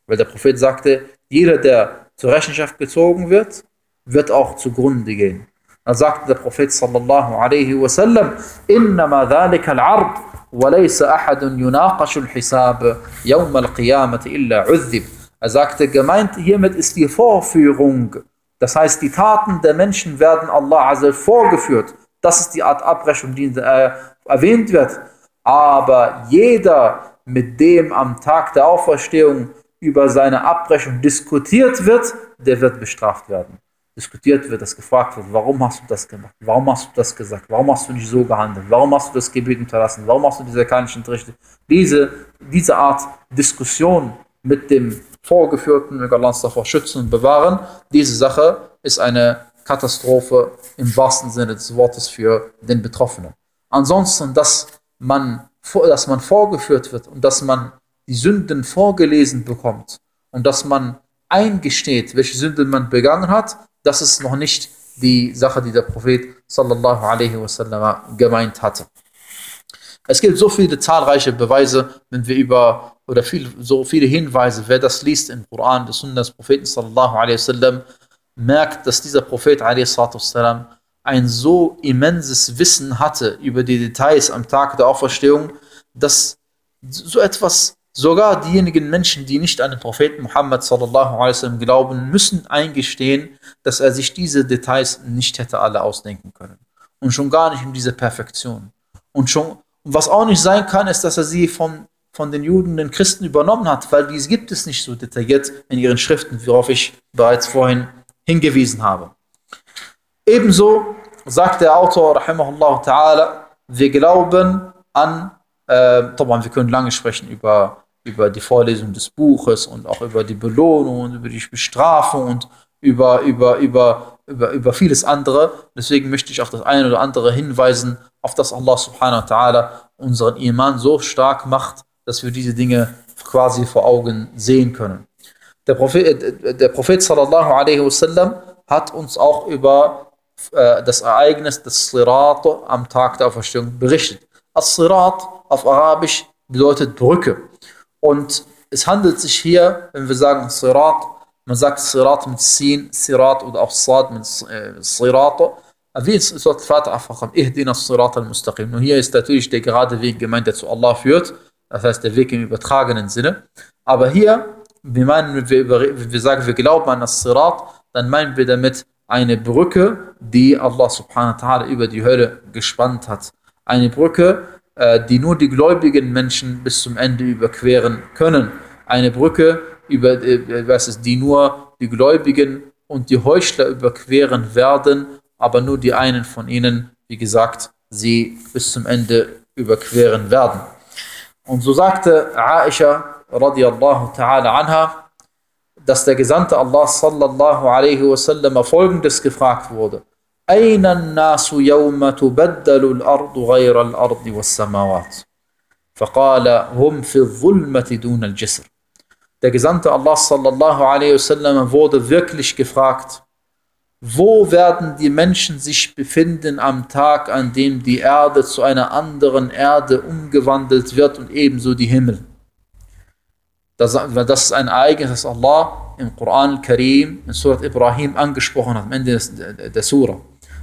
Weil der Prophet sagte, jeder, der zur Rechenschaft gezogen wird, wird auch zugrunde gehen. Dann sagte der Prophet sallallahu alaihi wasallam, إنما ذلك العرض وليس أحد يناقش الحساب يوم القيامة إلا عذب. Er sagte, gemeint hiermit ist die Vorführung. das heißt, die Taten der Menschen werden Allah Azza vorgeführt. Das ist die Art Abrechnung, die äh, erwähnt wird. Aber jeder, mit dem am Tag der Auferstehung über seine Abbrechung diskutiert wird, der wird bestraft werden. Diskutiert wird, dass gefragt wird, warum hast du das gemacht? Warum hast du das gesagt? Warum hast du nicht so gehandelt? Warum hast du das Gebet unterlassen? Warum hast du diese kanischen Unterrichte? Diese, diese Art Diskussion mit dem Vorgeführten, möge Allah uns davor schützen und bewahren, diese Sache ist eine Katastrophe im wahrsten Sinne des Wortes für den Betroffenen. Ansonsten, dass man, dass man vorgeführt wird und dass man die Sünden vorgelesen bekommt und dass man eingesteht, welche Sünden man begangen hat, das ist noch nicht die Sache, die der Prophet sallallahu alaihi wasallam gemeint hatte. Es gibt so viele zahlreiche Beweise, wenn wir über, oder viel, so viele Hinweise, wer das liest im Koran des Sunnas Propheten sallallahu alaihi wasallam, merkt, dass dieser Prophet wasallam ein so immenses Wissen hatte über die Details am Tag der Auferstehung, dass so etwas Sogar diejenigen Menschen, die nicht an den Propheten Muhammad sallallahu alaihi wasallam glauben, müssen eingestehen, dass er sich diese Details nicht hätte alle ausdenken können. Und schon gar nicht in dieser Perfektion. Und schon, was auch nicht sein kann, ist, dass er sie von, von den Juden, den Christen übernommen hat, weil dies gibt es nicht so detailliert in ihren Schriften, worauf ich bereits vorhin hingewiesen habe. Ebenso sagt der Autor, rahimahullah ta'ala, wir glauben an, äh, wir können lange sprechen über über die Vorlesung des Buches und auch über die Belohnung und über die Bestrafung und über, über, über, über, über vieles andere. Deswegen möchte ich auf das eine oder andere hinweisen, auf das Allah subhanahu wa ta'ala unseren Iman so stark macht, dass wir diese Dinge quasi vor Augen sehen können. Der Prophet, äh, der Prophet sallallahu alaihi wasallam hat uns auch über äh, das Ereignis des Sirat am Tag der Auferstehung berichtet. As-Sirat auf Arabisch bedeutet Brücke. Und es handelt sich hier, wenn wir sagen Sirat, man sagt Sirat mit Sin, Sirat oder auch Sad mit äh, Sirat. Wie es Surat einfach Ihdina Sirat al-Mustaqim. Nur hier ist natürlich der gerade Weg gemeint, der zu Allah führt. Das heißt, der Weg im übertragenen Sinne. Aber hier, wir meinen, wir, wir sagen, wir glauben an das Sirat, dann meinen wir damit eine Brücke, die Allah subhanahu wa ta'ala über die Hölle gespannt hat. Eine Brücke, äh, die nur die gläubigen Menschen bis zum Ende überqueren können. Eine Brücke, über, äh, was ist, die nur die Gläubigen und die Heuchler überqueren werden, aber nur die einen von ihnen, wie gesagt, sie bis zum Ende überqueren werden. Und so sagte Aisha radiallahu ta'ala anha, dass der Gesandte Allah sallallahu alaihi wasallam folgendes gefragt wurde. أين الناس يوم تبدل الأرض غير الأرض والسماوات فقال هم في الظلمة دون الجسر Der Gesandte Allah sallallahu alaihi wasallam wurde wirklich gefragt, wo werden die Menschen sich befinden am Tag, an dem die Erde zu einer anderen Erde umgewandelt wird und ebenso die Himmel. Das, das ist ein Ereignis, das Allah im Koran Karim in Surat Ibrahim angesprochen hat, am Ende des, der Surah.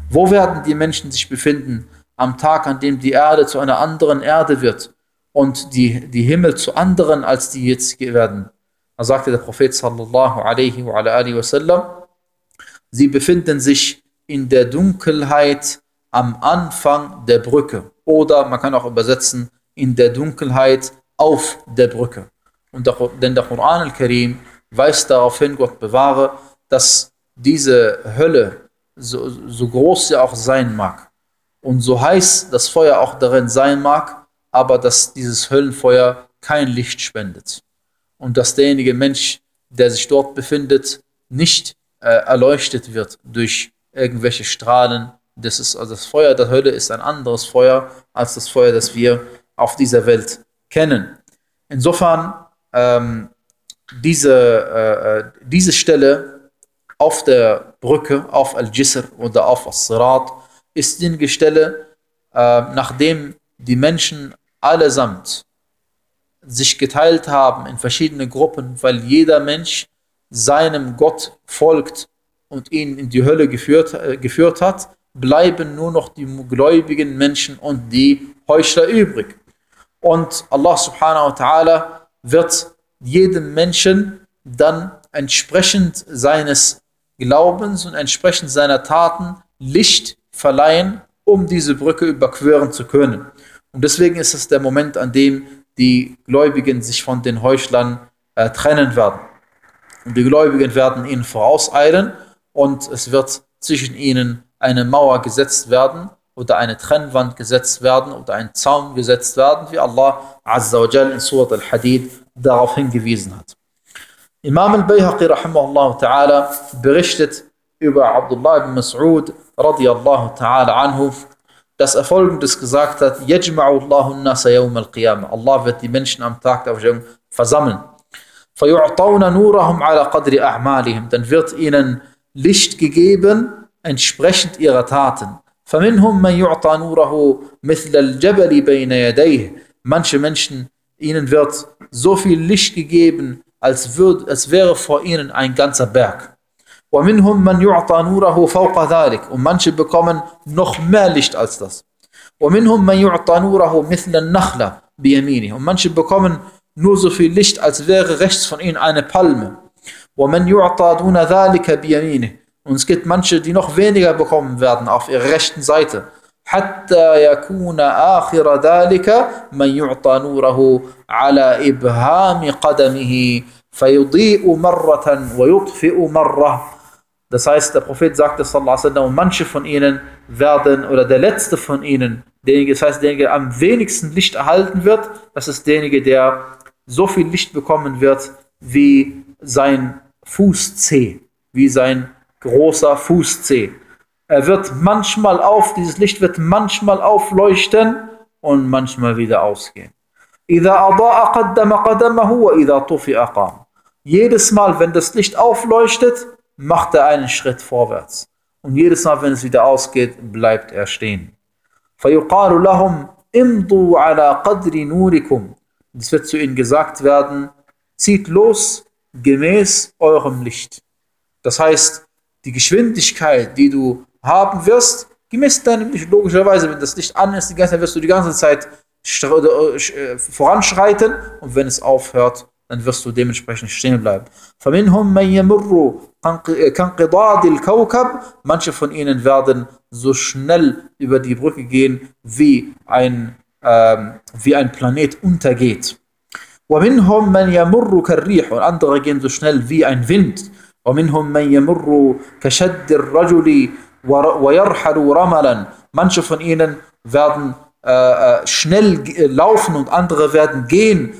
Wo werden die Menschen sich befinden am Tag, an dem die Erde zu einer anderen Erde wird und die, die Himmel zu anderen, als die jetzt werden? Da sagte der Prophet sallallahu alaihi wa alihi wasallam, sie befinden sich in der Dunkelheit am Anfang der Brücke. Oder man kann auch übersetzen, in der Dunkelheit auf der Brücke. Und der, denn der Koran al-Karim weist darauf hin, Gott bewahre, dass diese Hölle, so, so groß sie auch sein mag, und so heiß das Feuer auch darin sein mag, aber dass dieses Höllenfeuer kein Licht spendet und dass derjenige Mensch, der sich dort befindet, nicht äh, erleuchtet wird durch irgendwelche Strahlen. Das, ist, also das Feuer der Hölle ist ein anderes Feuer als das Feuer, das wir auf dieser Welt kennen. Insofern, ähm, diese, äh, äh diese Stelle auf der Brücke, auf Al-Jisr oder auf Al-Sirat, ist die Stelle, äh, nachdem die Menschen allesamt sich geteilt haben in verschiedene Gruppen, weil jeder Mensch seinem Gott folgt und ihn in die Hölle geführt, äh, geführt hat, bleiben nur noch die gläubigen Menschen und die Heuchler übrig. Und Allah subhanahu wa ta'ala wird jedem Menschen dann entsprechend seines Glaubens und entsprechend seiner Taten Licht verleihen, um diese Brücke überqueren zu können. Und deswegen ist es der Moment, an dem die Gläubigen sich von den Heuchlern äh, trennen werden. Und die Gläubigen werden ihnen vorauseilen und es wird zwischen ihnen eine Mauer gesetzt werden oder eine Trennwand gesetzt werden oder ein Zaun gesetzt werden, wie Allah Azza wa Jal in Surat al-Hadid darauf hingewiesen hat. Imam al-Bayhaqi berichtet über Abdullah ibn Mas'ud radiyallahu ta'ala anhu, dass er folgendes gesagt hat: Yajma'u Allahu an-nasa yawm al-qiyamah. Allah wird die Menschen am Tag der Auferstehung versammeln. فَيُعْطَوْنَ نُورَهُمْ عَلَى قَدْرِ أَعْمَالِهِمْ Dann wird ihnen Licht gegeben, entsprechend ihrer Taten. فَمِنْهُمْ مَنْ يُعْطَى نُورَهُ مِثْلَ الْجَبَلِ بَيْنَ يَدَيْهِ Manche Menschen, ihnen wird so viel Licht gegeben, als, würd, als wäre vor ihnen ein ganzer Berg. وَمِنْهُمْ مَنْ يُعْطَى نُورَهُ فَوْقَ ذَلِكَ Und manche bekommen noch mehr Licht als das. وَمِنْهُمْ مَنْ يُعْطَى نُورَهُ مِثْلَ النَّخْلَ بِيَمِينِهِ Und manche bekommen nur so viel Licht, als wäre rechts von ihnen eine Palme. وَمَنْ يُعْطَى دُونَ ذَلِكَ بِيَمِينِهِ Und es gibt manche, die noch weniger bekommen werden auf ihrer rechten Seite. حتى يكون آخر ذلك من يعطى نوره على إبهام قدمه فيضيء مرة ويطفئ مرة Das heißt, der Prophet sagte, sallallahu alaihi wasallam, manche von ihnen werden, oder der letzte von ihnen, derjenige, das heißt, derjenige, der am wenigsten Licht erhalten wird, das ist derjenige, der so viel Licht bekommen wird, wie sein Fußzeh, wie sein großer Fußzeh. Er wird manchmal auf, dieses Licht wird manchmal aufleuchten und manchmal wieder ausgehen. Jedes Mal, wenn das Licht aufleuchtet, macht er einen Schritt vorwärts. Und jedes Mal, wenn es wieder ausgeht, bleibt er stehen. فَيُقَالُ لَهُمْ إِمْضُوا عَلَى قَدْرِ نُورِكُمْ es wird zu ihnen gesagt werden, zieht los gemäß eurem Licht. Das heißt, die Geschwindigkeit, die du haben wirst, gemäß deinem Licht, logischerweise, wenn das Licht an ist, die ganze Zeit wirst du die ganze Zeit äh, äh, voranschreiten und wenn es aufhört, dann wirst du dementsprechend stehen bleiben. Äh, Manche von ihnen werden so schnell über die Brücke gehen, wie ein wie ein Planet untergeht. وَمِنْهُمْ مَنْ يَمُرُّ كَالرِّيحِ Und andere gehen so schnell wie ein Wind. وَمِنْهُمْ مَنْ يَمُرُّ كَشَدِّ الرَّجُلِ وَيَرْحَلُ رَمَلًا Manche von ihnen werden äh, schnell laufen und andere werden gehen.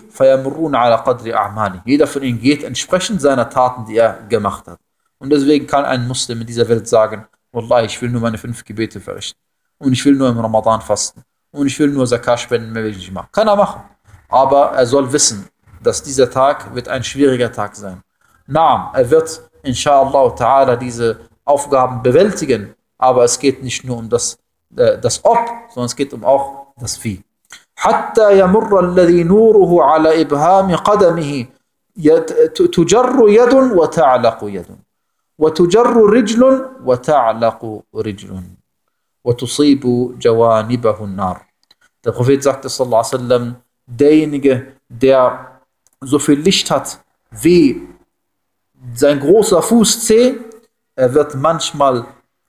Jeder von ihnen geht entsprechend seiner Taten, die er gemacht hat. Und deswegen kann ein Muslim in dieser Welt sagen, Wallah, ich will nur meine fünf Gebete verrichten. Und ich will nur im Ramadan fasten. Und ich will nur Zakat spenden, mehr will ich nicht machen. Kann er machen. Aber er soll wissen, dass dieser Tag wird ein schwieriger Tag sein. Naam, er wird inshallah ta'ala diese Aufgaben bewältigen, aber es geht nicht nur um das, äh, das Ob, sondern es geht um auch das Wie. حتى يمر الذي نوره على إبهام قدمه تجر يد وتعلق يد وتجر رجل وتعلق رجل وتصيب جوانبه النار Der Prophet sagte sallallahu alaihi wasallam, derjenige, der so viel Licht hat wie sein großer Fußzeh, er wird manchmal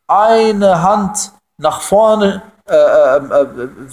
eine Hand nach vorne, äh, äh,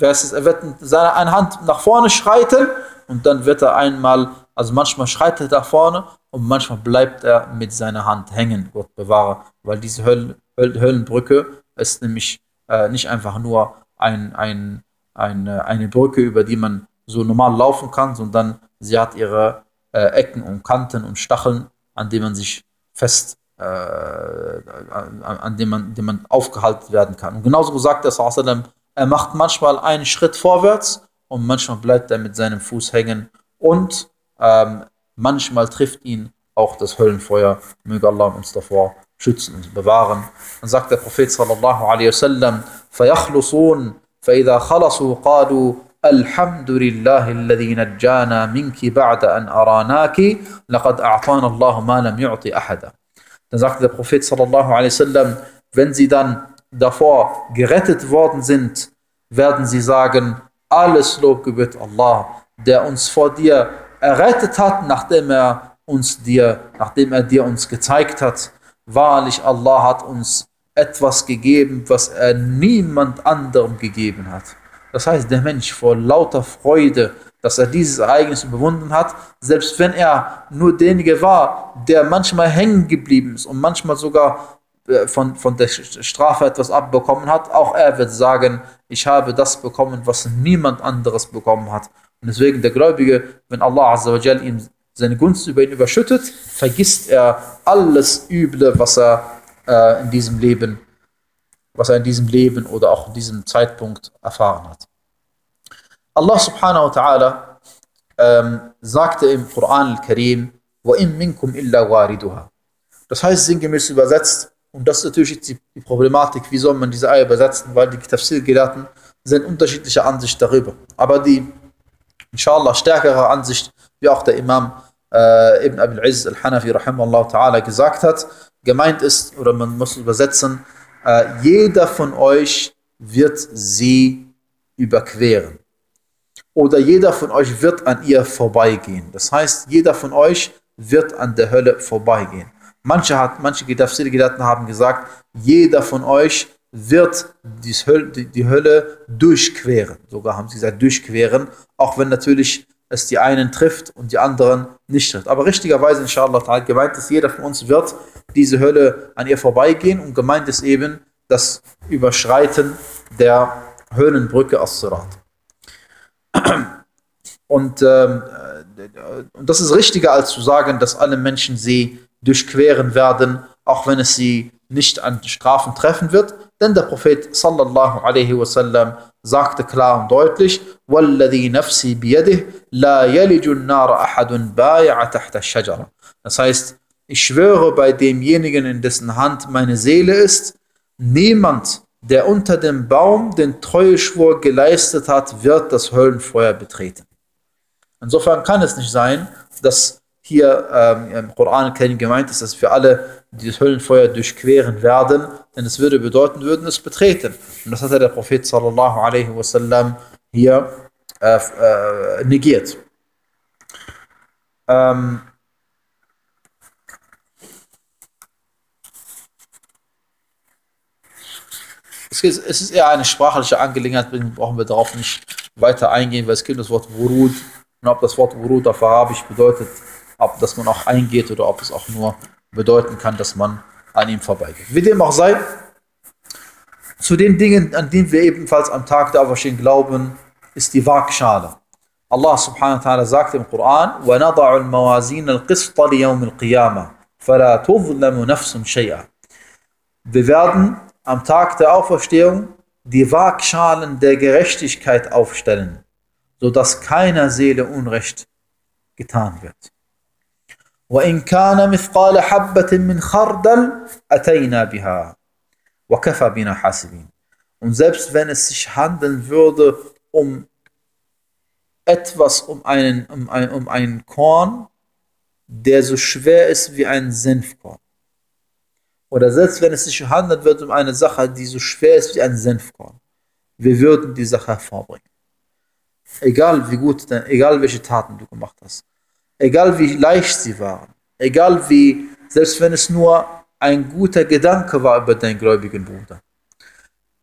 äh, er wird seine eine Hand nach vorne schreiten und dann wird er einmal, also manchmal schreitet er nach vorne und manchmal bleibt er mit seiner Hand hängen, Gott bewahre, weil diese Höll, Höll, Höllenbrücke ist nämlich äh, nicht einfach nur ein, ein, eine, eine Brücke, über die man so normal laufen kann, sondern sie hat ihre äh, Ecken und Kanten und Stacheln, an denen man sich fest, äh, an, dem man, dem man aufgehalten werden kann. Und genauso sagt er, sallam, er macht manchmal einen Schritt vorwärts und manchmal bleibt er mit seinem Fuß hängen und ähm, manchmal trifft ihn auch das Höllenfeuer. Möge Allah uns davor schützen und bewahren. Dann sagt der Prophet sallallahu alaihi wasallam, فَيَخْلُصُونَ فَإِذَا خَلَصُوا قَالُوا الحمد لله الذي نجانا منك بعد أن أراناك لقد أعطانا الله ما لم يعطي أحدا Dann sagte der Prophet sallallahu alaihi wasallam, wenn sie dann davor gerettet worden sind, werden sie sagen, alles Lob gebührt Allah, der uns vor dir errettet hat, nachdem er uns dir, nachdem er dir uns gezeigt hat. Wahrlich, Allah hat uns etwas gegeben, was er niemand anderem gegeben hat. Das heißt, der Mensch vor lauter Freude, dass er dieses Ereignis überwunden hat, selbst wenn er nur derjenige war, der manchmal hängen geblieben ist und manchmal sogar äh, von, von der Strafe etwas abbekommen hat, auch er wird sagen, ich habe das bekommen, was niemand anderes bekommen hat. Und deswegen der Gläubige, wenn Allah Azzawajal ihm seine Gunst über ihn überschüttet, vergisst er alles Üble, was er äh, in diesem Leben was er in diesem Leben oder auch in diesem Zeitpunkt erfahren hat. Allah subhanahu wa ta'ala ähm, sagte im Koran al-Karim, وَإِن مِّنكُمْ إِلَّا وَارِدُهَا Das heißt sinngemäß übersetzt, und das ist natürlich die, die Problematik, wie soll man diese Eier übersetzen, weil die Tafsir-Gelehrten sind unterschiedlicher Ansicht darüber. Aber die, inshallah, stärkere Ansicht, wie auch der Imam äh, Ibn Abil Izz al-Hanafi rahimahullah ta'ala gesagt hat, gemeint ist, oder man muss übersetzen, äh, jeder von euch wird sie überqueren. Oder jeder von euch wird an ihr vorbeigehen. Das heißt, jeder von euch wird an der Hölle vorbeigehen. Manche, hat, manche Gelehrten haben gesagt, jeder von euch wird die Hölle, die Hölle durchqueren. Sogar haben sie gesagt, durchqueren, auch wenn natürlich es die einen trifft und die anderen nicht trifft. Aber richtigerweise, inshallah, gemeint ist, jeder von uns wird diese Hölle an ihr vorbeigehen und gemeint ist eben das Überschreiten der Höhlenbrücke aus Sirat. Und, ähm, und das ist richtiger als zu sagen, dass alle Menschen sie durchqueren werden, auch wenn es sie nicht an Strafen treffen wird. Denn der Prophet sallallahu alaihi wasallam sagte klar und deutlich, وَالَّذِي نَفْسِي بِيَدِهِ لَا يَلِجُ النَّارَ أَحَدٌ بَايَعَ تَحْتَ الشَّجَرَ Das heißt, ich schwöre bei demjenigen, in dessen Hand meine Seele ist, niemand, der unter dem Baum den Treueschwur geleistet hat, wird das Höllenfeuer betreten. Insofern kann es nicht sein, dass hier ähm, im Koran gemeint ist, dass wir alle dieses Höllenfeuer durchqueren werden, denn es würde bedeuten, würden es betreten. Und das hat der Prophet sallallahu alaihi wasallam hier äh, äh, negiert. Ähm, Es ist eher eine sprachliche Angelegenheit, brauchen wir darauf nicht weiter eingehen, weil es gibt das Wort Wurud und ob das Wort Wurud auf Arabisch bedeutet, ob dass man auch eingeht oder ob es auch nur bedeuten kann, dass man an ihm vorbeigeht. Wie dem auch sei, Zu den Dingen, an denen wir ebenfalls am Tag der Auferstehung glauben, ist die Waagschale. Allah subhanahu wa ta'ala sagt im Koran, وَنَضَعُ الْمَوَازِينَ الْقِسْطَ لِيَوْمِ الْقِيَامَةِ فَلَا تُظْلَمُ نَفْسٌ شَيْئًا Wir werden am Tag der Auferstehung die Waagschalen der Gerechtigkeit aufstellen, sodass keiner Seele Unrecht getan wird. وإن كان مثقال حبة من خردل أتينا بها وكفى بنا حاسبين. Und selbst wenn es sich handeln würde um etwas, um einen, um, ein, um einen Korn, der so schwer ist wie ein Senfkorn. Oder selbst wenn es sich handeln wird um eine Sache, die so schwer ist wie ein Senfkorn. Wir würden die Sache hervorbringen. Egal wie gut, egal welche Taten du gemacht hast egal wie leicht sie waren, egal wie, selbst wenn es nur ein guter Gedanke war über deinen gläubigen Bruder.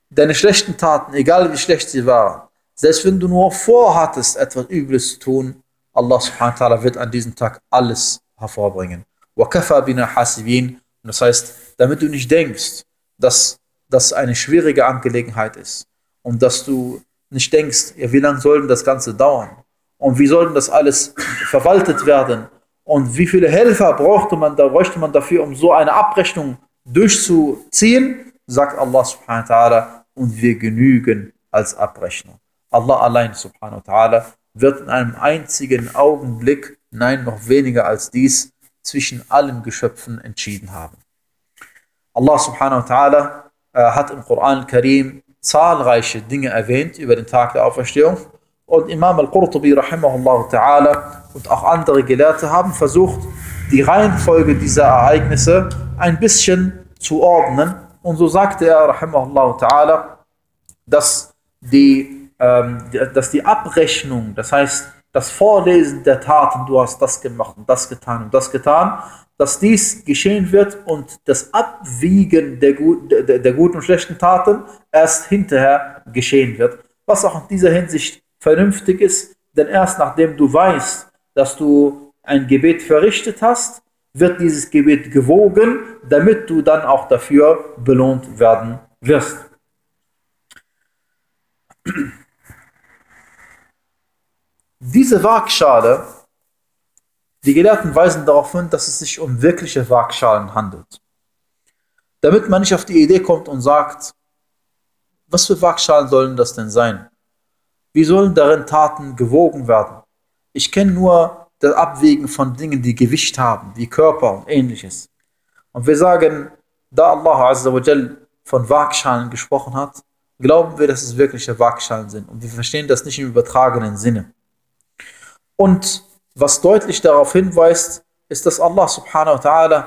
Deine schlechten Taten, egal wie schlecht sie waren, selbst wenn du nur vorhattest, etwas Übles zu tun, Allah subhanahu wa ta'ala wird an diesem Tag alles hervorbringen. وَكَفَى بِنَا حَاسِبِينَ Das heißt, damit du nicht denkst, dass das eine schwierige Angelegenheit ist und dass du nicht denkst, ja, wie lange soll denn das Ganze dauern? Und wie soll das alles verwaltet werden? Und wie viele Helfer brauchte man, da bräuchte man dafür, um so eine Abrechnung durchzuziehen? Sagt Allah subhanahu wa ta'ala, und wir genügen als Abrechnung. Allah allein subhanahu wa ta'ala wird in einem einzigen Augenblick, nein, noch weniger als dies, zwischen allen Geschöpfen entschieden haben. Allah subhanahu wa ta'ala äh, hat im Koran Karim zahlreiche Dinge erwähnt über den Tag der Auferstehung und Imam al-Qurtubi rahimahullah ta'ala und auch andere Gelehrte haben versucht, die Reihenfolge dieser Ereignisse ein bisschen zu ordnen. Und so sagte er rahimahullah ta'ala, dass die, ähm, dass die Abrechnung, das heißt das Vorlesen der Taten, du hast das gemacht und das getan und das getan, dass dies geschehen wird und das Abwiegen der, der, der guten und schlechten Taten erst hinterher geschehen wird. Was auch in dieser Hinsicht vernünftig ist, denn erst nachdem du weißt, dass du ein Gebet verrichtet hast, wird dieses Gebet gewogen, damit du dann auch dafür belohnt werden wirst. Diese Waagschale, die Gelehrten weisen darauf hin, dass es sich um wirkliche Waagschalen handelt. Damit man nicht auf die Idee kommt und sagt, was für Waagschalen sollen das denn sein? Wie sollen darin Taten gewogen werden? Ich kenne nur das Abwägen von Dingen, die Gewicht haben, wie Körper und ähnliches. Und wir sagen, da Allah Azza wa Jal von Waagschalen gesprochen hat, glauben wir, dass es wirkliche Waagschalen sind. Und wir verstehen das nicht im übertragenen Sinne. Und was deutlich darauf hinweist, ist, dass Allah subhanahu wa ta'ala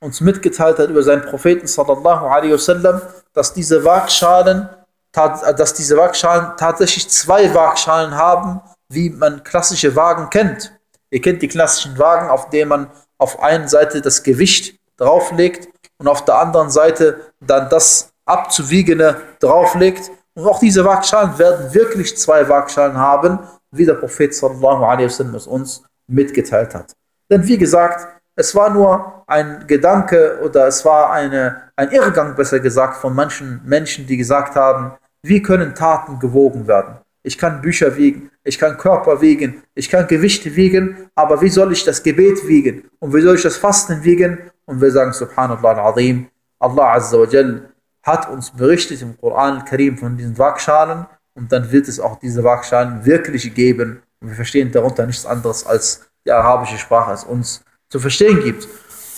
uns mitgeteilt hat über seinen Propheten sallallahu alaihi wasallam, dass diese Waagschalen dass diese Waagschalen tatsächlich zwei Waagschalen haben, wie man klassische Wagen kennt. Ihr kennt die klassischen Wagen, auf denen man auf einer Seite das Gewicht drauflegt und auf der anderen Seite dann das Abzuwiegende drauflegt. Und auch diese Waagschalen werden wirklich zwei Waagschalen haben, wie der Prophet sallallahu alaihi wasallam es uns mitgeteilt hat. Denn wie gesagt, es war nur ein Gedanke oder es war eine, ein Irrgang, besser gesagt, von manchen Menschen, die gesagt haben, wie können Taten gewogen werden? Ich kann Bücher wiegen, ich kann Körper wiegen, ich kann Gewichte wiegen, aber wie soll ich das Gebet wiegen? Und wie soll ich das Fasten wiegen? Und wir sagen Subhanallah al-Azim, Allah Azza wa Jal hat uns berichtet im Koran Karim von diesen Waagschalen und dann wird es auch diese Waagschalen wirklich geben. Und wir verstehen darunter nichts anderes als die arabische Sprache, als uns zu verstehen gibt.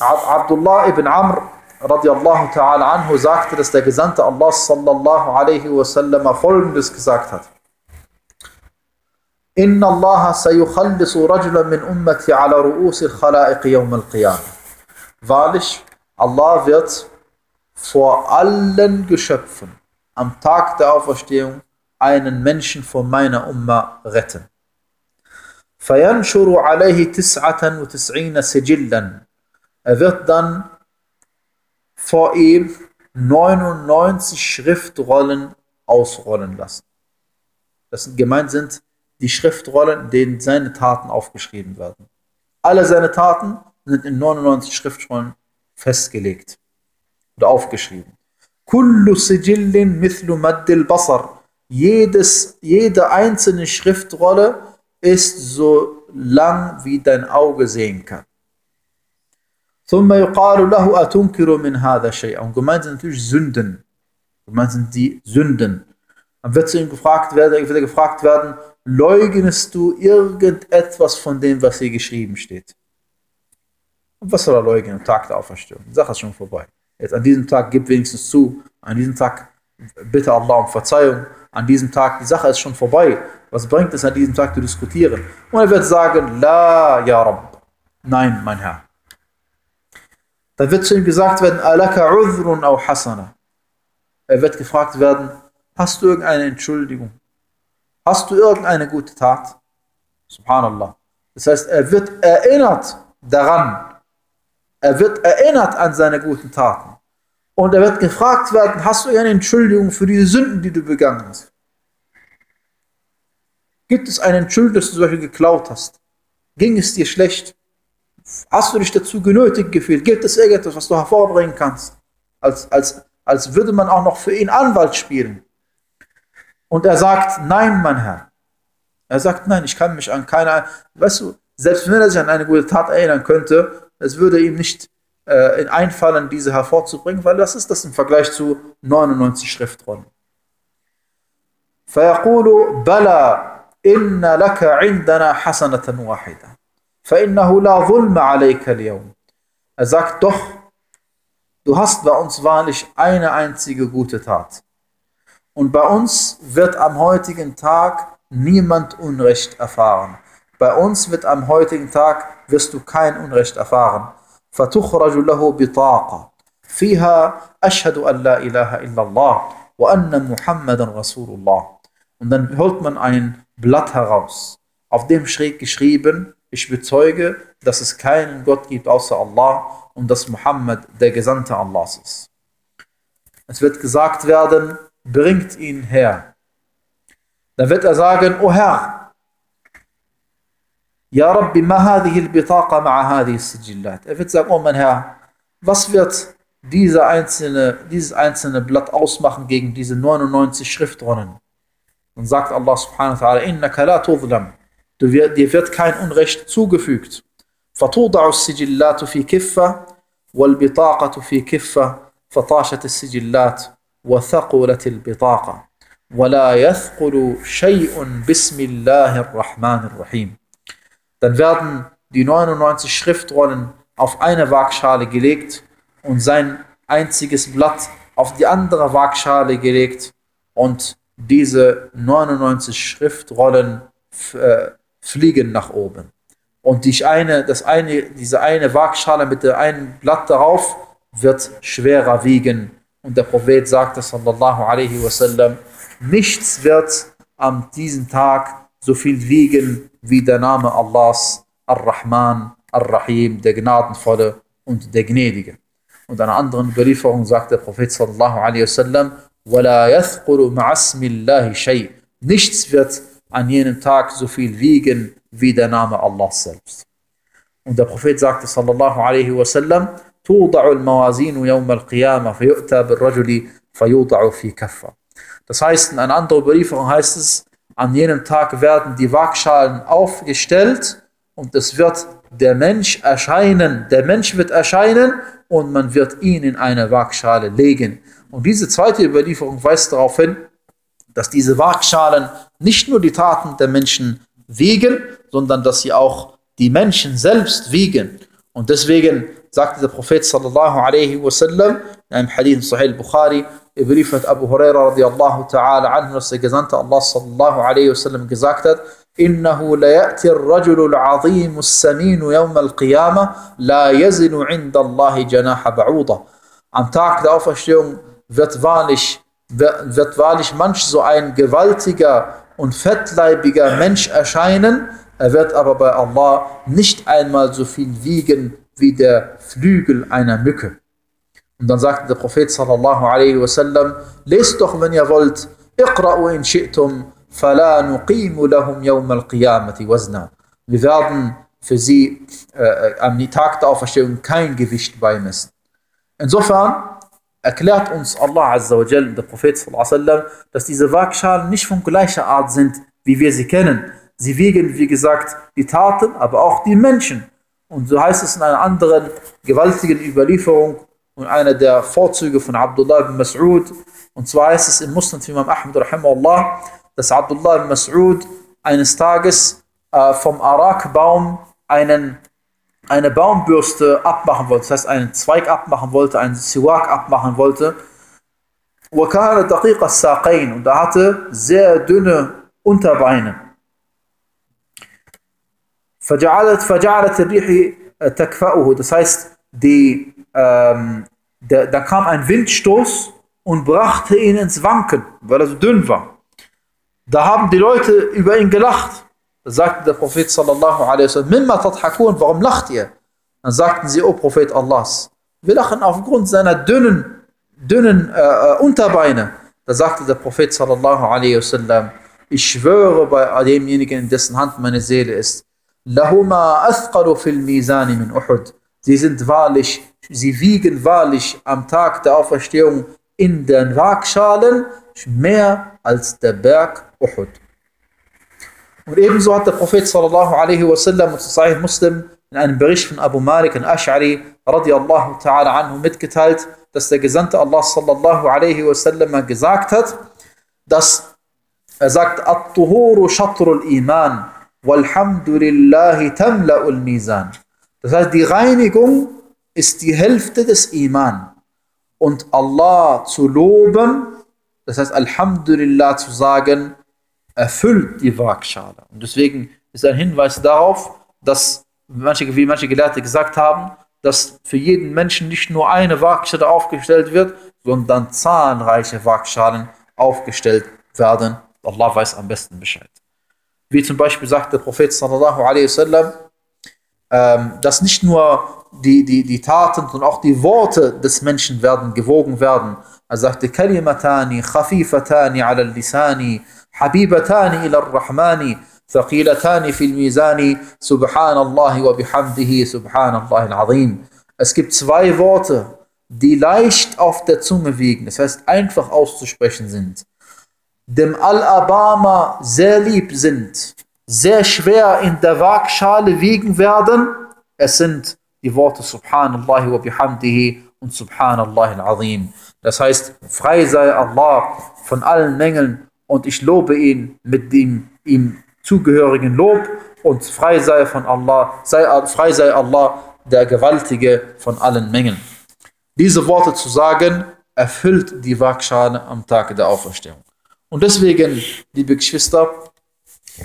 Abdullah ibn Amr radiallahu ta'ala anhu sagte, dass der Gesandte Allah sallallahu alaihi wasallam folgendes gesagt hat. إن الله سيخلص رجلا من أمتي على رؤوس الخلائق يوم القيامة. Wahrlich, Allah wird vor allen Geschöpfen am Tag der Auferstehung einen Menschen von meiner Umma retten. فينشر عليه تسعة وتسعين سجلا. Er wird dann vor ihm 99 Schriftrollen ausrollen lassen. Das sind, gemeint sind die Schriftrollen, in denen seine Taten aufgeschrieben werden. Alle seine Taten sind in 99 Schriftrollen festgelegt oder aufgeschrieben. Kullu sijillin mithlu maddil basar. Jedes, jede einzelne Schriftrolle ist so lang, wie dein Auge sehen kann. ثم يقال له أتنكر من هذا شيئا. Und gemeint sind natürlich Sünden. Gemeint sind die Sünden. Dann wird zu ihm gefragt werden, wird er gefragt werden, leugnest du irgendetwas von dem, was hier geschrieben steht? Und was soll er leugnen am Tag der Auferstehung? Die Sache ist schon vorbei. Jetzt an diesem Tag gib wenigstens zu, an diesem Tag bitte Allah um Verzeihung, an diesem Tag, die Sache ist schon vorbei. Was bringt es an diesem Tag zu diskutieren? Und er wird sagen, La, Ya Rabb. Nein, mein Herr. Dann wird zu ihm gesagt werden, Alaka udhrun au hasana. Er wird gefragt werden, hast du irgendeine Entschuldigung? Hast du irgendeine gute Tat? Subhanallah. Das heißt, er wird erinnert daran. Er wird erinnert an seine guten Taten. Und er wird gefragt werden, hast du eine Entschuldigung für diese Sünden, die du begangen hast? Gibt es eine Entschuldigung, dass du Beispiel geklaut hast? Ging es dir schlecht? Hast du dich dazu genötigt gefühlt? Gibt es irgendetwas, was du hervorbringen kannst? Als, als, als würde man auch noch für ihn Anwalt spielen. Und er sagt, nein, mein Herr. Er sagt, nein, ich kann mich an keine, weißt du, selbst wenn er sich an eine gute Tat erinnern könnte, es würde ihm nicht äh, einfallen, diese hervorzubringen, weil das ist das im Vergleich zu 99 Schriftrollen. فيقول بلى إن لك عندنا حسنة واحدة فإنه لا ظلم عليك اليوم Er sagt doch, du hast bei uns wahrlich eine einzige gute Tat. Und bei uns wird am heutigen Tag niemand Unrecht erfahren. Bei uns wird am heutigen Tag wirst du kein Unrecht erfahren. فتخرج له بطاقة فيها أشهد أن لا إله إلا الله وأن محمد رسول الله. Und dann holt man ein Blatt heraus, auf dem schräg geschrieben, ich bezeuge, dass es keinen Gott gibt außer Allah und dass Muhammad der Gesandte Allahs ist. Es wird gesagt werden, bringt ihn her. Dann wird er sagen, O Herr, Ja Rabbi, ma hadhihi al-bitaqa ma'a hadhihi sijillat. Er wird sagen, oh mein Herr, was wird diese einzelne, dieses einzelne Blatt ausmachen gegen diese 99 Schriftrollen? Dann sagt Allah subhanahu wa ta'ala, innaka la tudlam. Dir wird kein Unrecht zugefügt. فتوضع السجلات في كفة والبطاقة في كفة فطاشت السجلات وثقلت البطاقة ولا يثقل شيء بسم الله الرحمن الرحيم Dann werden die 99 Schriftrollen auf eine Waagschale gelegt und sein einziges Blatt auf die andere Waagschale gelegt und diese 99 Schriftrollen äh, fliegen nach oben. Und die eine, das eine, diese eine Waagschale mit dem einen Blatt darauf wird schwerer wiegen. Und der Prophet sagte, sallallahu alaihi wasallam, nichts wird an diesem Tag so viel wiegen wie der Name Allahs, Ar-Rahman, Ar-Rahim, der Gnadenvolle und der Gnädige. Und in einer anderen Überlieferung sagt der Prophet sallallahu alaihi wasallam, وَلَا يَثْقُلُ مَعَ اسْمِ اللَّهِ شَيْءٍ Nichts wird an jenem Tag so viel wiegen wie der Name Allahs selbst. Und der Prophet sagte sallallahu alaihi wasallam, توضع الموازين يوم القيامة فيؤتى بالرجل فيوضع في كفة. Das heißt, in einer anderen Überlieferung heißt es, an jenem Tag werden die Waagschalen aufgestellt und es wird der Mensch erscheinen, der Mensch wird erscheinen und man wird ihn in eine Waagschale legen. Und diese zweite Überlieferung weist darauf hin, dass diese Waagschalen nicht nur die Taten der Menschen wiegen, sondern dass sie auch die Menschen selbst wiegen. Und deswegen sagte der Prophet sallallahu alaihi wasallam in einem Hadith Sahih Bukhari, überliefert Abu Huraira radiallahu ta'ala anhu, dass der Gesandte Allah sallallahu alaihi wasallam gesagt hat, إنه ليأتي الرجل العظيم السمين يوم القيامة لا يزن عند الله جناح بعوضة. Am Tag der Auferstehung wird wahrlich, wird wahrlich manch so ein gewaltiger und fettleibiger Mensch erscheinen, er wird aber bei Allah nicht einmal so viel wiegen wie der Flügel einer Mücke. Und dann sagte der Prophet sallallahu alaihi wasallam, lest doch, wenn ihr wollt, اقرأوا in shi'tum, فلا نقيم لهم يوم القيامة وزنا. Wir werden für sie äh, am Tag der Auferstehung kein Gewicht beimessen. Insofern erklärt uns Allah Azza wa Jal, der Prophet sallam, dass diese Waagschalen nicht von gleicher Art sind, wie wir sie kennen. Sie wiegen, wie gesagt, die Taten, aber auch die Menschen. Und so heißt es in einer anderen gewaltigen Überlieferung und einer der Vorzüge von Abdullah ibn Mas'ud. Und zwar heißt es im Muslim Imam Ahmad rahimahullah, dass Abdullah ibn Mas'ud eines Tages äh, vom Arak-Baum einen eine Baumbürste abmachen wollte, das heißt einen Zweig abmachen wollte, einen Siwak abmachen wollte. Und er hatte sehr dünne Unterbeine. Das heißt, die, ähm, der, da kam ein Windstoß und brachte ihn ins Wanken, weil er so dünn war. Da haben die Leute über ihn gelacht sagte der Prophet sallallahu alaihi wasallam, Mimma tadhakun, warum lacht ihr? Dann sagten sie, O Prophet Allahs, wir lachen aufgrund seiner dünnen, dünnen äh, äh, Unterbeine. Da sagte der Prophet sallallahu alaihi wasallam, ich schwöre bei demjenigen, in dessen Hand meine Seele ist, Lahuma athqalu fil mizani min Uhud. Sie sind wahrlich, sie wiegen wahrlich am Tag der Auferstehung in den Waagschalen mehr als der Berg Uhud. Und ebenso hat der Prophet sallallahu alaihi wasallam und Sahih Muslim in einem Bericht von Abu Malik al-Ash'ari radiallahu ta'ala anhu mitgeteilt, dass der Gesandte Allah sallallahu alaihi wasallam gesagt hat, dass er sagt, At-Tuhuru shatrul Iman walhamdulillahi tamla'ul Mizan. Das heißt, die Reinigung ist die Hälfte des Iman. Und Allah zu loben, das heißt Alhamdulillah zu sagen, erfüllt die Waagschale. Und deswegen ist ein Hinweis darauf, dass manche, wie manche Gelehrte gesagt haben, dass für jeden Menschen nicht nur eine Waagschale aufgestellt wird, sondern zahlreiche Waagschalen aufgestellt werden. Allah weiß am besten Bescheid. Wie zum Beispiel sagt der Prophet sallallahu alaihi wasallam, ähm, dass nicht nur die, die, die Taten, sondern auch die Worte des Menschen werden gewogen werden. Er sagte, Kalimatani, khafifatani ala lisani, حبيبتان إلى الرحمن ثقيلتان في الميزان سبحان الله وبحمده سبحان الله العظيم Es gibt zwei Worte, die leicht auf der Zunge wiegen, das heißt einfach auszusprechen sind, dem Al-Abama sehr lieb sind, sehr schwer in der Waagschale wiegen werden. Es sind die Worte Subhanallah wa bihamdihi und Subhanallah al-Azim. Das heißt, frei sei Allah von allen Mängeln und ich lobe ihn mit dem ihm zugehörigen Lob und frei sei von Allah, sei, frei sei Allah, der Gewaltige von allen Mengen. Diese Worte zu sagen, erfüllt die Waagschale am Tag der Auferstehung. Und deswegen, liebe Geschwister,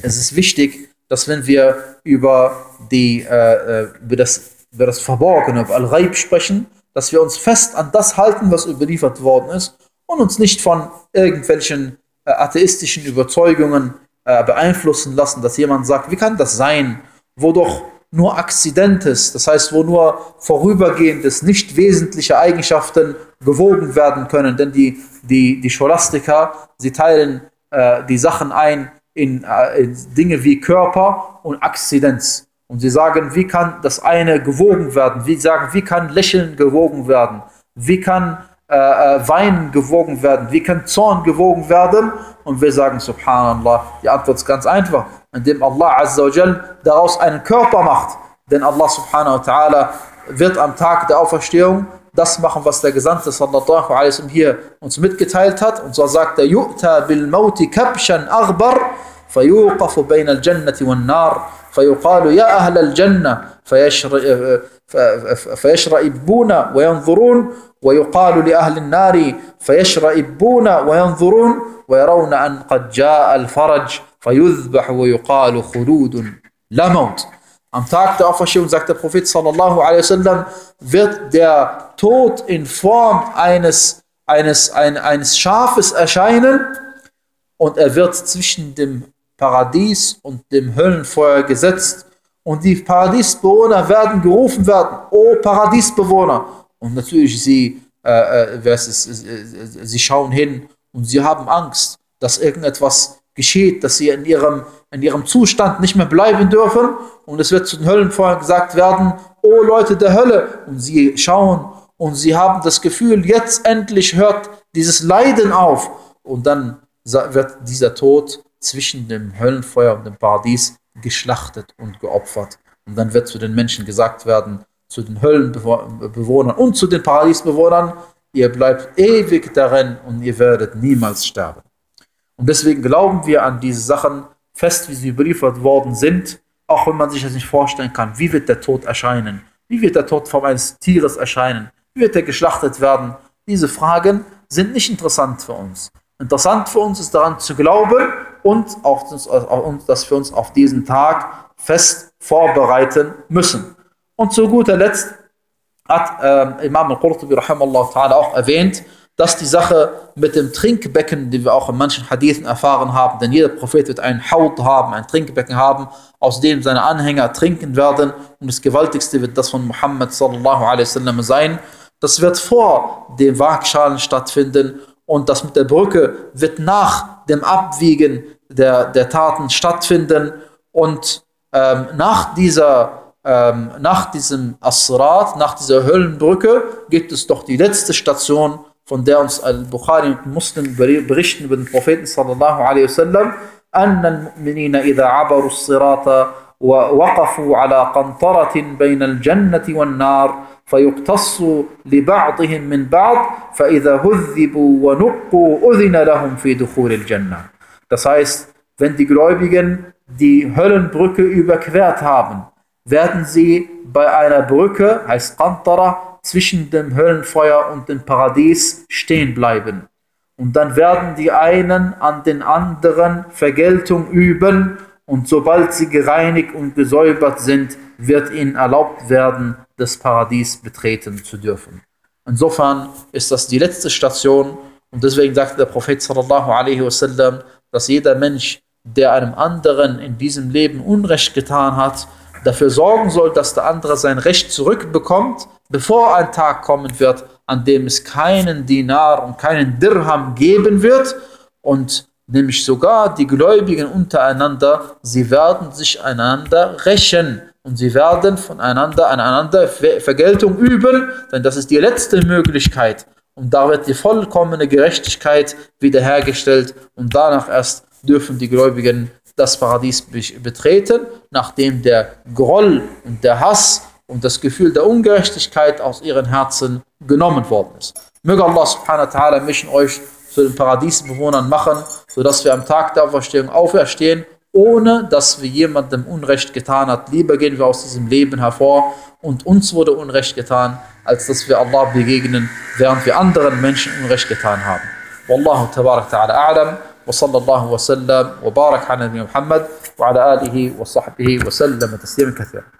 es ist wichtig, dass wenn wir über, die, äh, äh über, das, über das Verborgene, über Al-Ghaib sprechen, dass wir uns fest an das halten, was überliefert worden ist und uns nicht von irgendwelchen atheistischen Überzeugungen äh, beeinflussen lassen, dass jemand sagt, wie kann das sein, wo doch nur Akzidentes, das heißt, wo nur vorübergehendes, nicht wesentliche Eigenschaften gewogen werden können. Denn die, die, die Scholastiker, sie teilen äh, die Sachen ein in, äh, in Dinge wie Körper und Akzidenz. Und sie sagen, wie kann das eine gewogen werden? Wie sagen, wie kann Lächeln gewogen werden? Wie kann äh, äh, Wein gewogen werden? Wie kann Zorn gewogen werden? Und wir sagen, Subhanallah, die Antwort ist ganz einfach, indem Allah Azza wa Jal daraus einen Körper macht. Denn Allah Subhanahu wa Ta'ala wird am Tag der Auferstehung das machen, was der Gesandte sallallahu alaihi wasallam hier uns mitgeteilt hat. Und so sagt er, Yu'ta bil mauti kabshan aghbar, فيوقف بين الجنة والنار فيقال يا أهل الجنة فيشرئبون وينظرون ويقال لأهل النار فيشرئبون وينظرون ويرون أن قد جاء الفرج فيذبح ويقال خلود لا موت Am Tag der Auferstehung, sagt der Prophet sallallahu alaihi wasallam, wird der Tod in Form eines, eines, ein, eines Schafes erscheinen und er wird zwischen dem Paradies und dem Höllenfeuer gesetzt und die Paradiesbewohner werden gerufen werden, O Paradiesbewohner, und natürlich sie, äh, äh, sie schauen hin und sie haben Angst, dass irgendetwas geschieht, dass sie in ihrem, in ihrem Zustand nicht mehr bleiben dürfen. Und es wird zu den Höllenfeuern gesagt werden, O Leute der Hölle. Und sie schauen und sie haben das Gefühl, jetzt endlich hört dieses Leiden auf. Und dann wird dieser Tod zwischen dem Höllenfeuer und dem Paradies geschlachtet und geopfert. Und dann wird zu den Menschen gesagt werden, zu den Höllenbewohnern und zu den Paradiesbewohnern, ihr bleibt ewig darin und ihr werdet niemals sterben. Und deswegen glauben wir an diese Sachen fest, wie sie überliefert worden sind, auch wenn man sich das nicht vorstellen kann. Wie wird der Tod erscheinen? Wie wird der Tod von eines Tieres erscheinen? Wie wird er geschlachtet werden? Diese Fragen sind nicht interessant für uns. Interessant für uns ist daran zu glauben und auch, dass wir uns auf diesen Tag fest vorbereiten müssen. Und zu guter Letzt hat äh, Imam al-Qurtubi auch erwähnt, dass die Sache mit dem Trinkbecken, die wir auch in manchen Hadithen erfahren haben, denn jeder Prophet wird ein Haut haben, ein Trinkbecken haben, aus dem seine Anhänger trinken werden. Und das Gewaltigste wird das von Muhammad sallallahu alaihi wasallam sein. Das wird vor den Waagschalen stattfinden. Und das mit der Brücke wird nach dem Abwiegen der, der Taten stattfinden. Und ähm, nach dieser ähm, nach diesem Asrat, nach dieser Höllenbrücke gibt es doch die letzte Station von der uns Al-Bukhari und Muslim berichten über den Propheten sallallahu alaihi wasallam, أن المؤمنين إذا عبروا الصراط ووقفوا على قنطرة بين الجنة والنار فيقتص لبعضهم من بعض فإذا هذبوا ونقوا أذن لهم في دخول الجنة. Das heißt, wenn die Gläubigen die Höllenbrücke überquert haben, werden sie bei einer Brücke, heißt Qantara, zwischen dem Höllenfeuer und dem Paradies stehen bleiben. Und dann werden die einen an den anderen Vergeltung üben und sobald sie gereinigt und gesäubert sind, wird ihnen erlaubt werden, das Paradies betreten zu dürfen. Insofern ist das die letzte Station und deswegen sagte der Prophet sallallahu alaihi wasallam, dass jeder Mensch, der einem anderen in diesem Leben Unrecht getan hat, dafür sorgen soll, dass der andere sein Recht zurückbekommt, bevor ein Tag kommen wird, an dem es keinen Dinar und keinen Dirham geben wird und nämlich sogar die Gläubigen untereinander, sie werden sich einander rächen und sie werden voneinander aneinander Vergeltung üben, denn das ist die letzte Möglichkeit. Und da wird die vollkommene Gerechtigkeit wiederhergestellt und danach erst dürfen die Gläubigen das Paradies betreten, nachdem der Groll und der Hass und das Gefühl der Ungerechtigkeit aus ihren Herzen genommen worden ist. Möge Allah subhanahu wa ta'ala mich und euch zu den Paradiesbewohnern machen, sodass wir am Tag der Auferstehung auferstehen, ohne dass wir jemandem Unrecht getan hat. Lieber gehen wir aus diesem Leben hervor und uns wurde Unrecht getan, als dass wir Allah begegnen, während wir anderen Menschen Unrecht getan haben. Wallahu tabarak ta'ala a'lam. وصلى الله وسلم وبارك على نبينا محمد وعلى آله وصحبه وسلم تسليما كثيرا.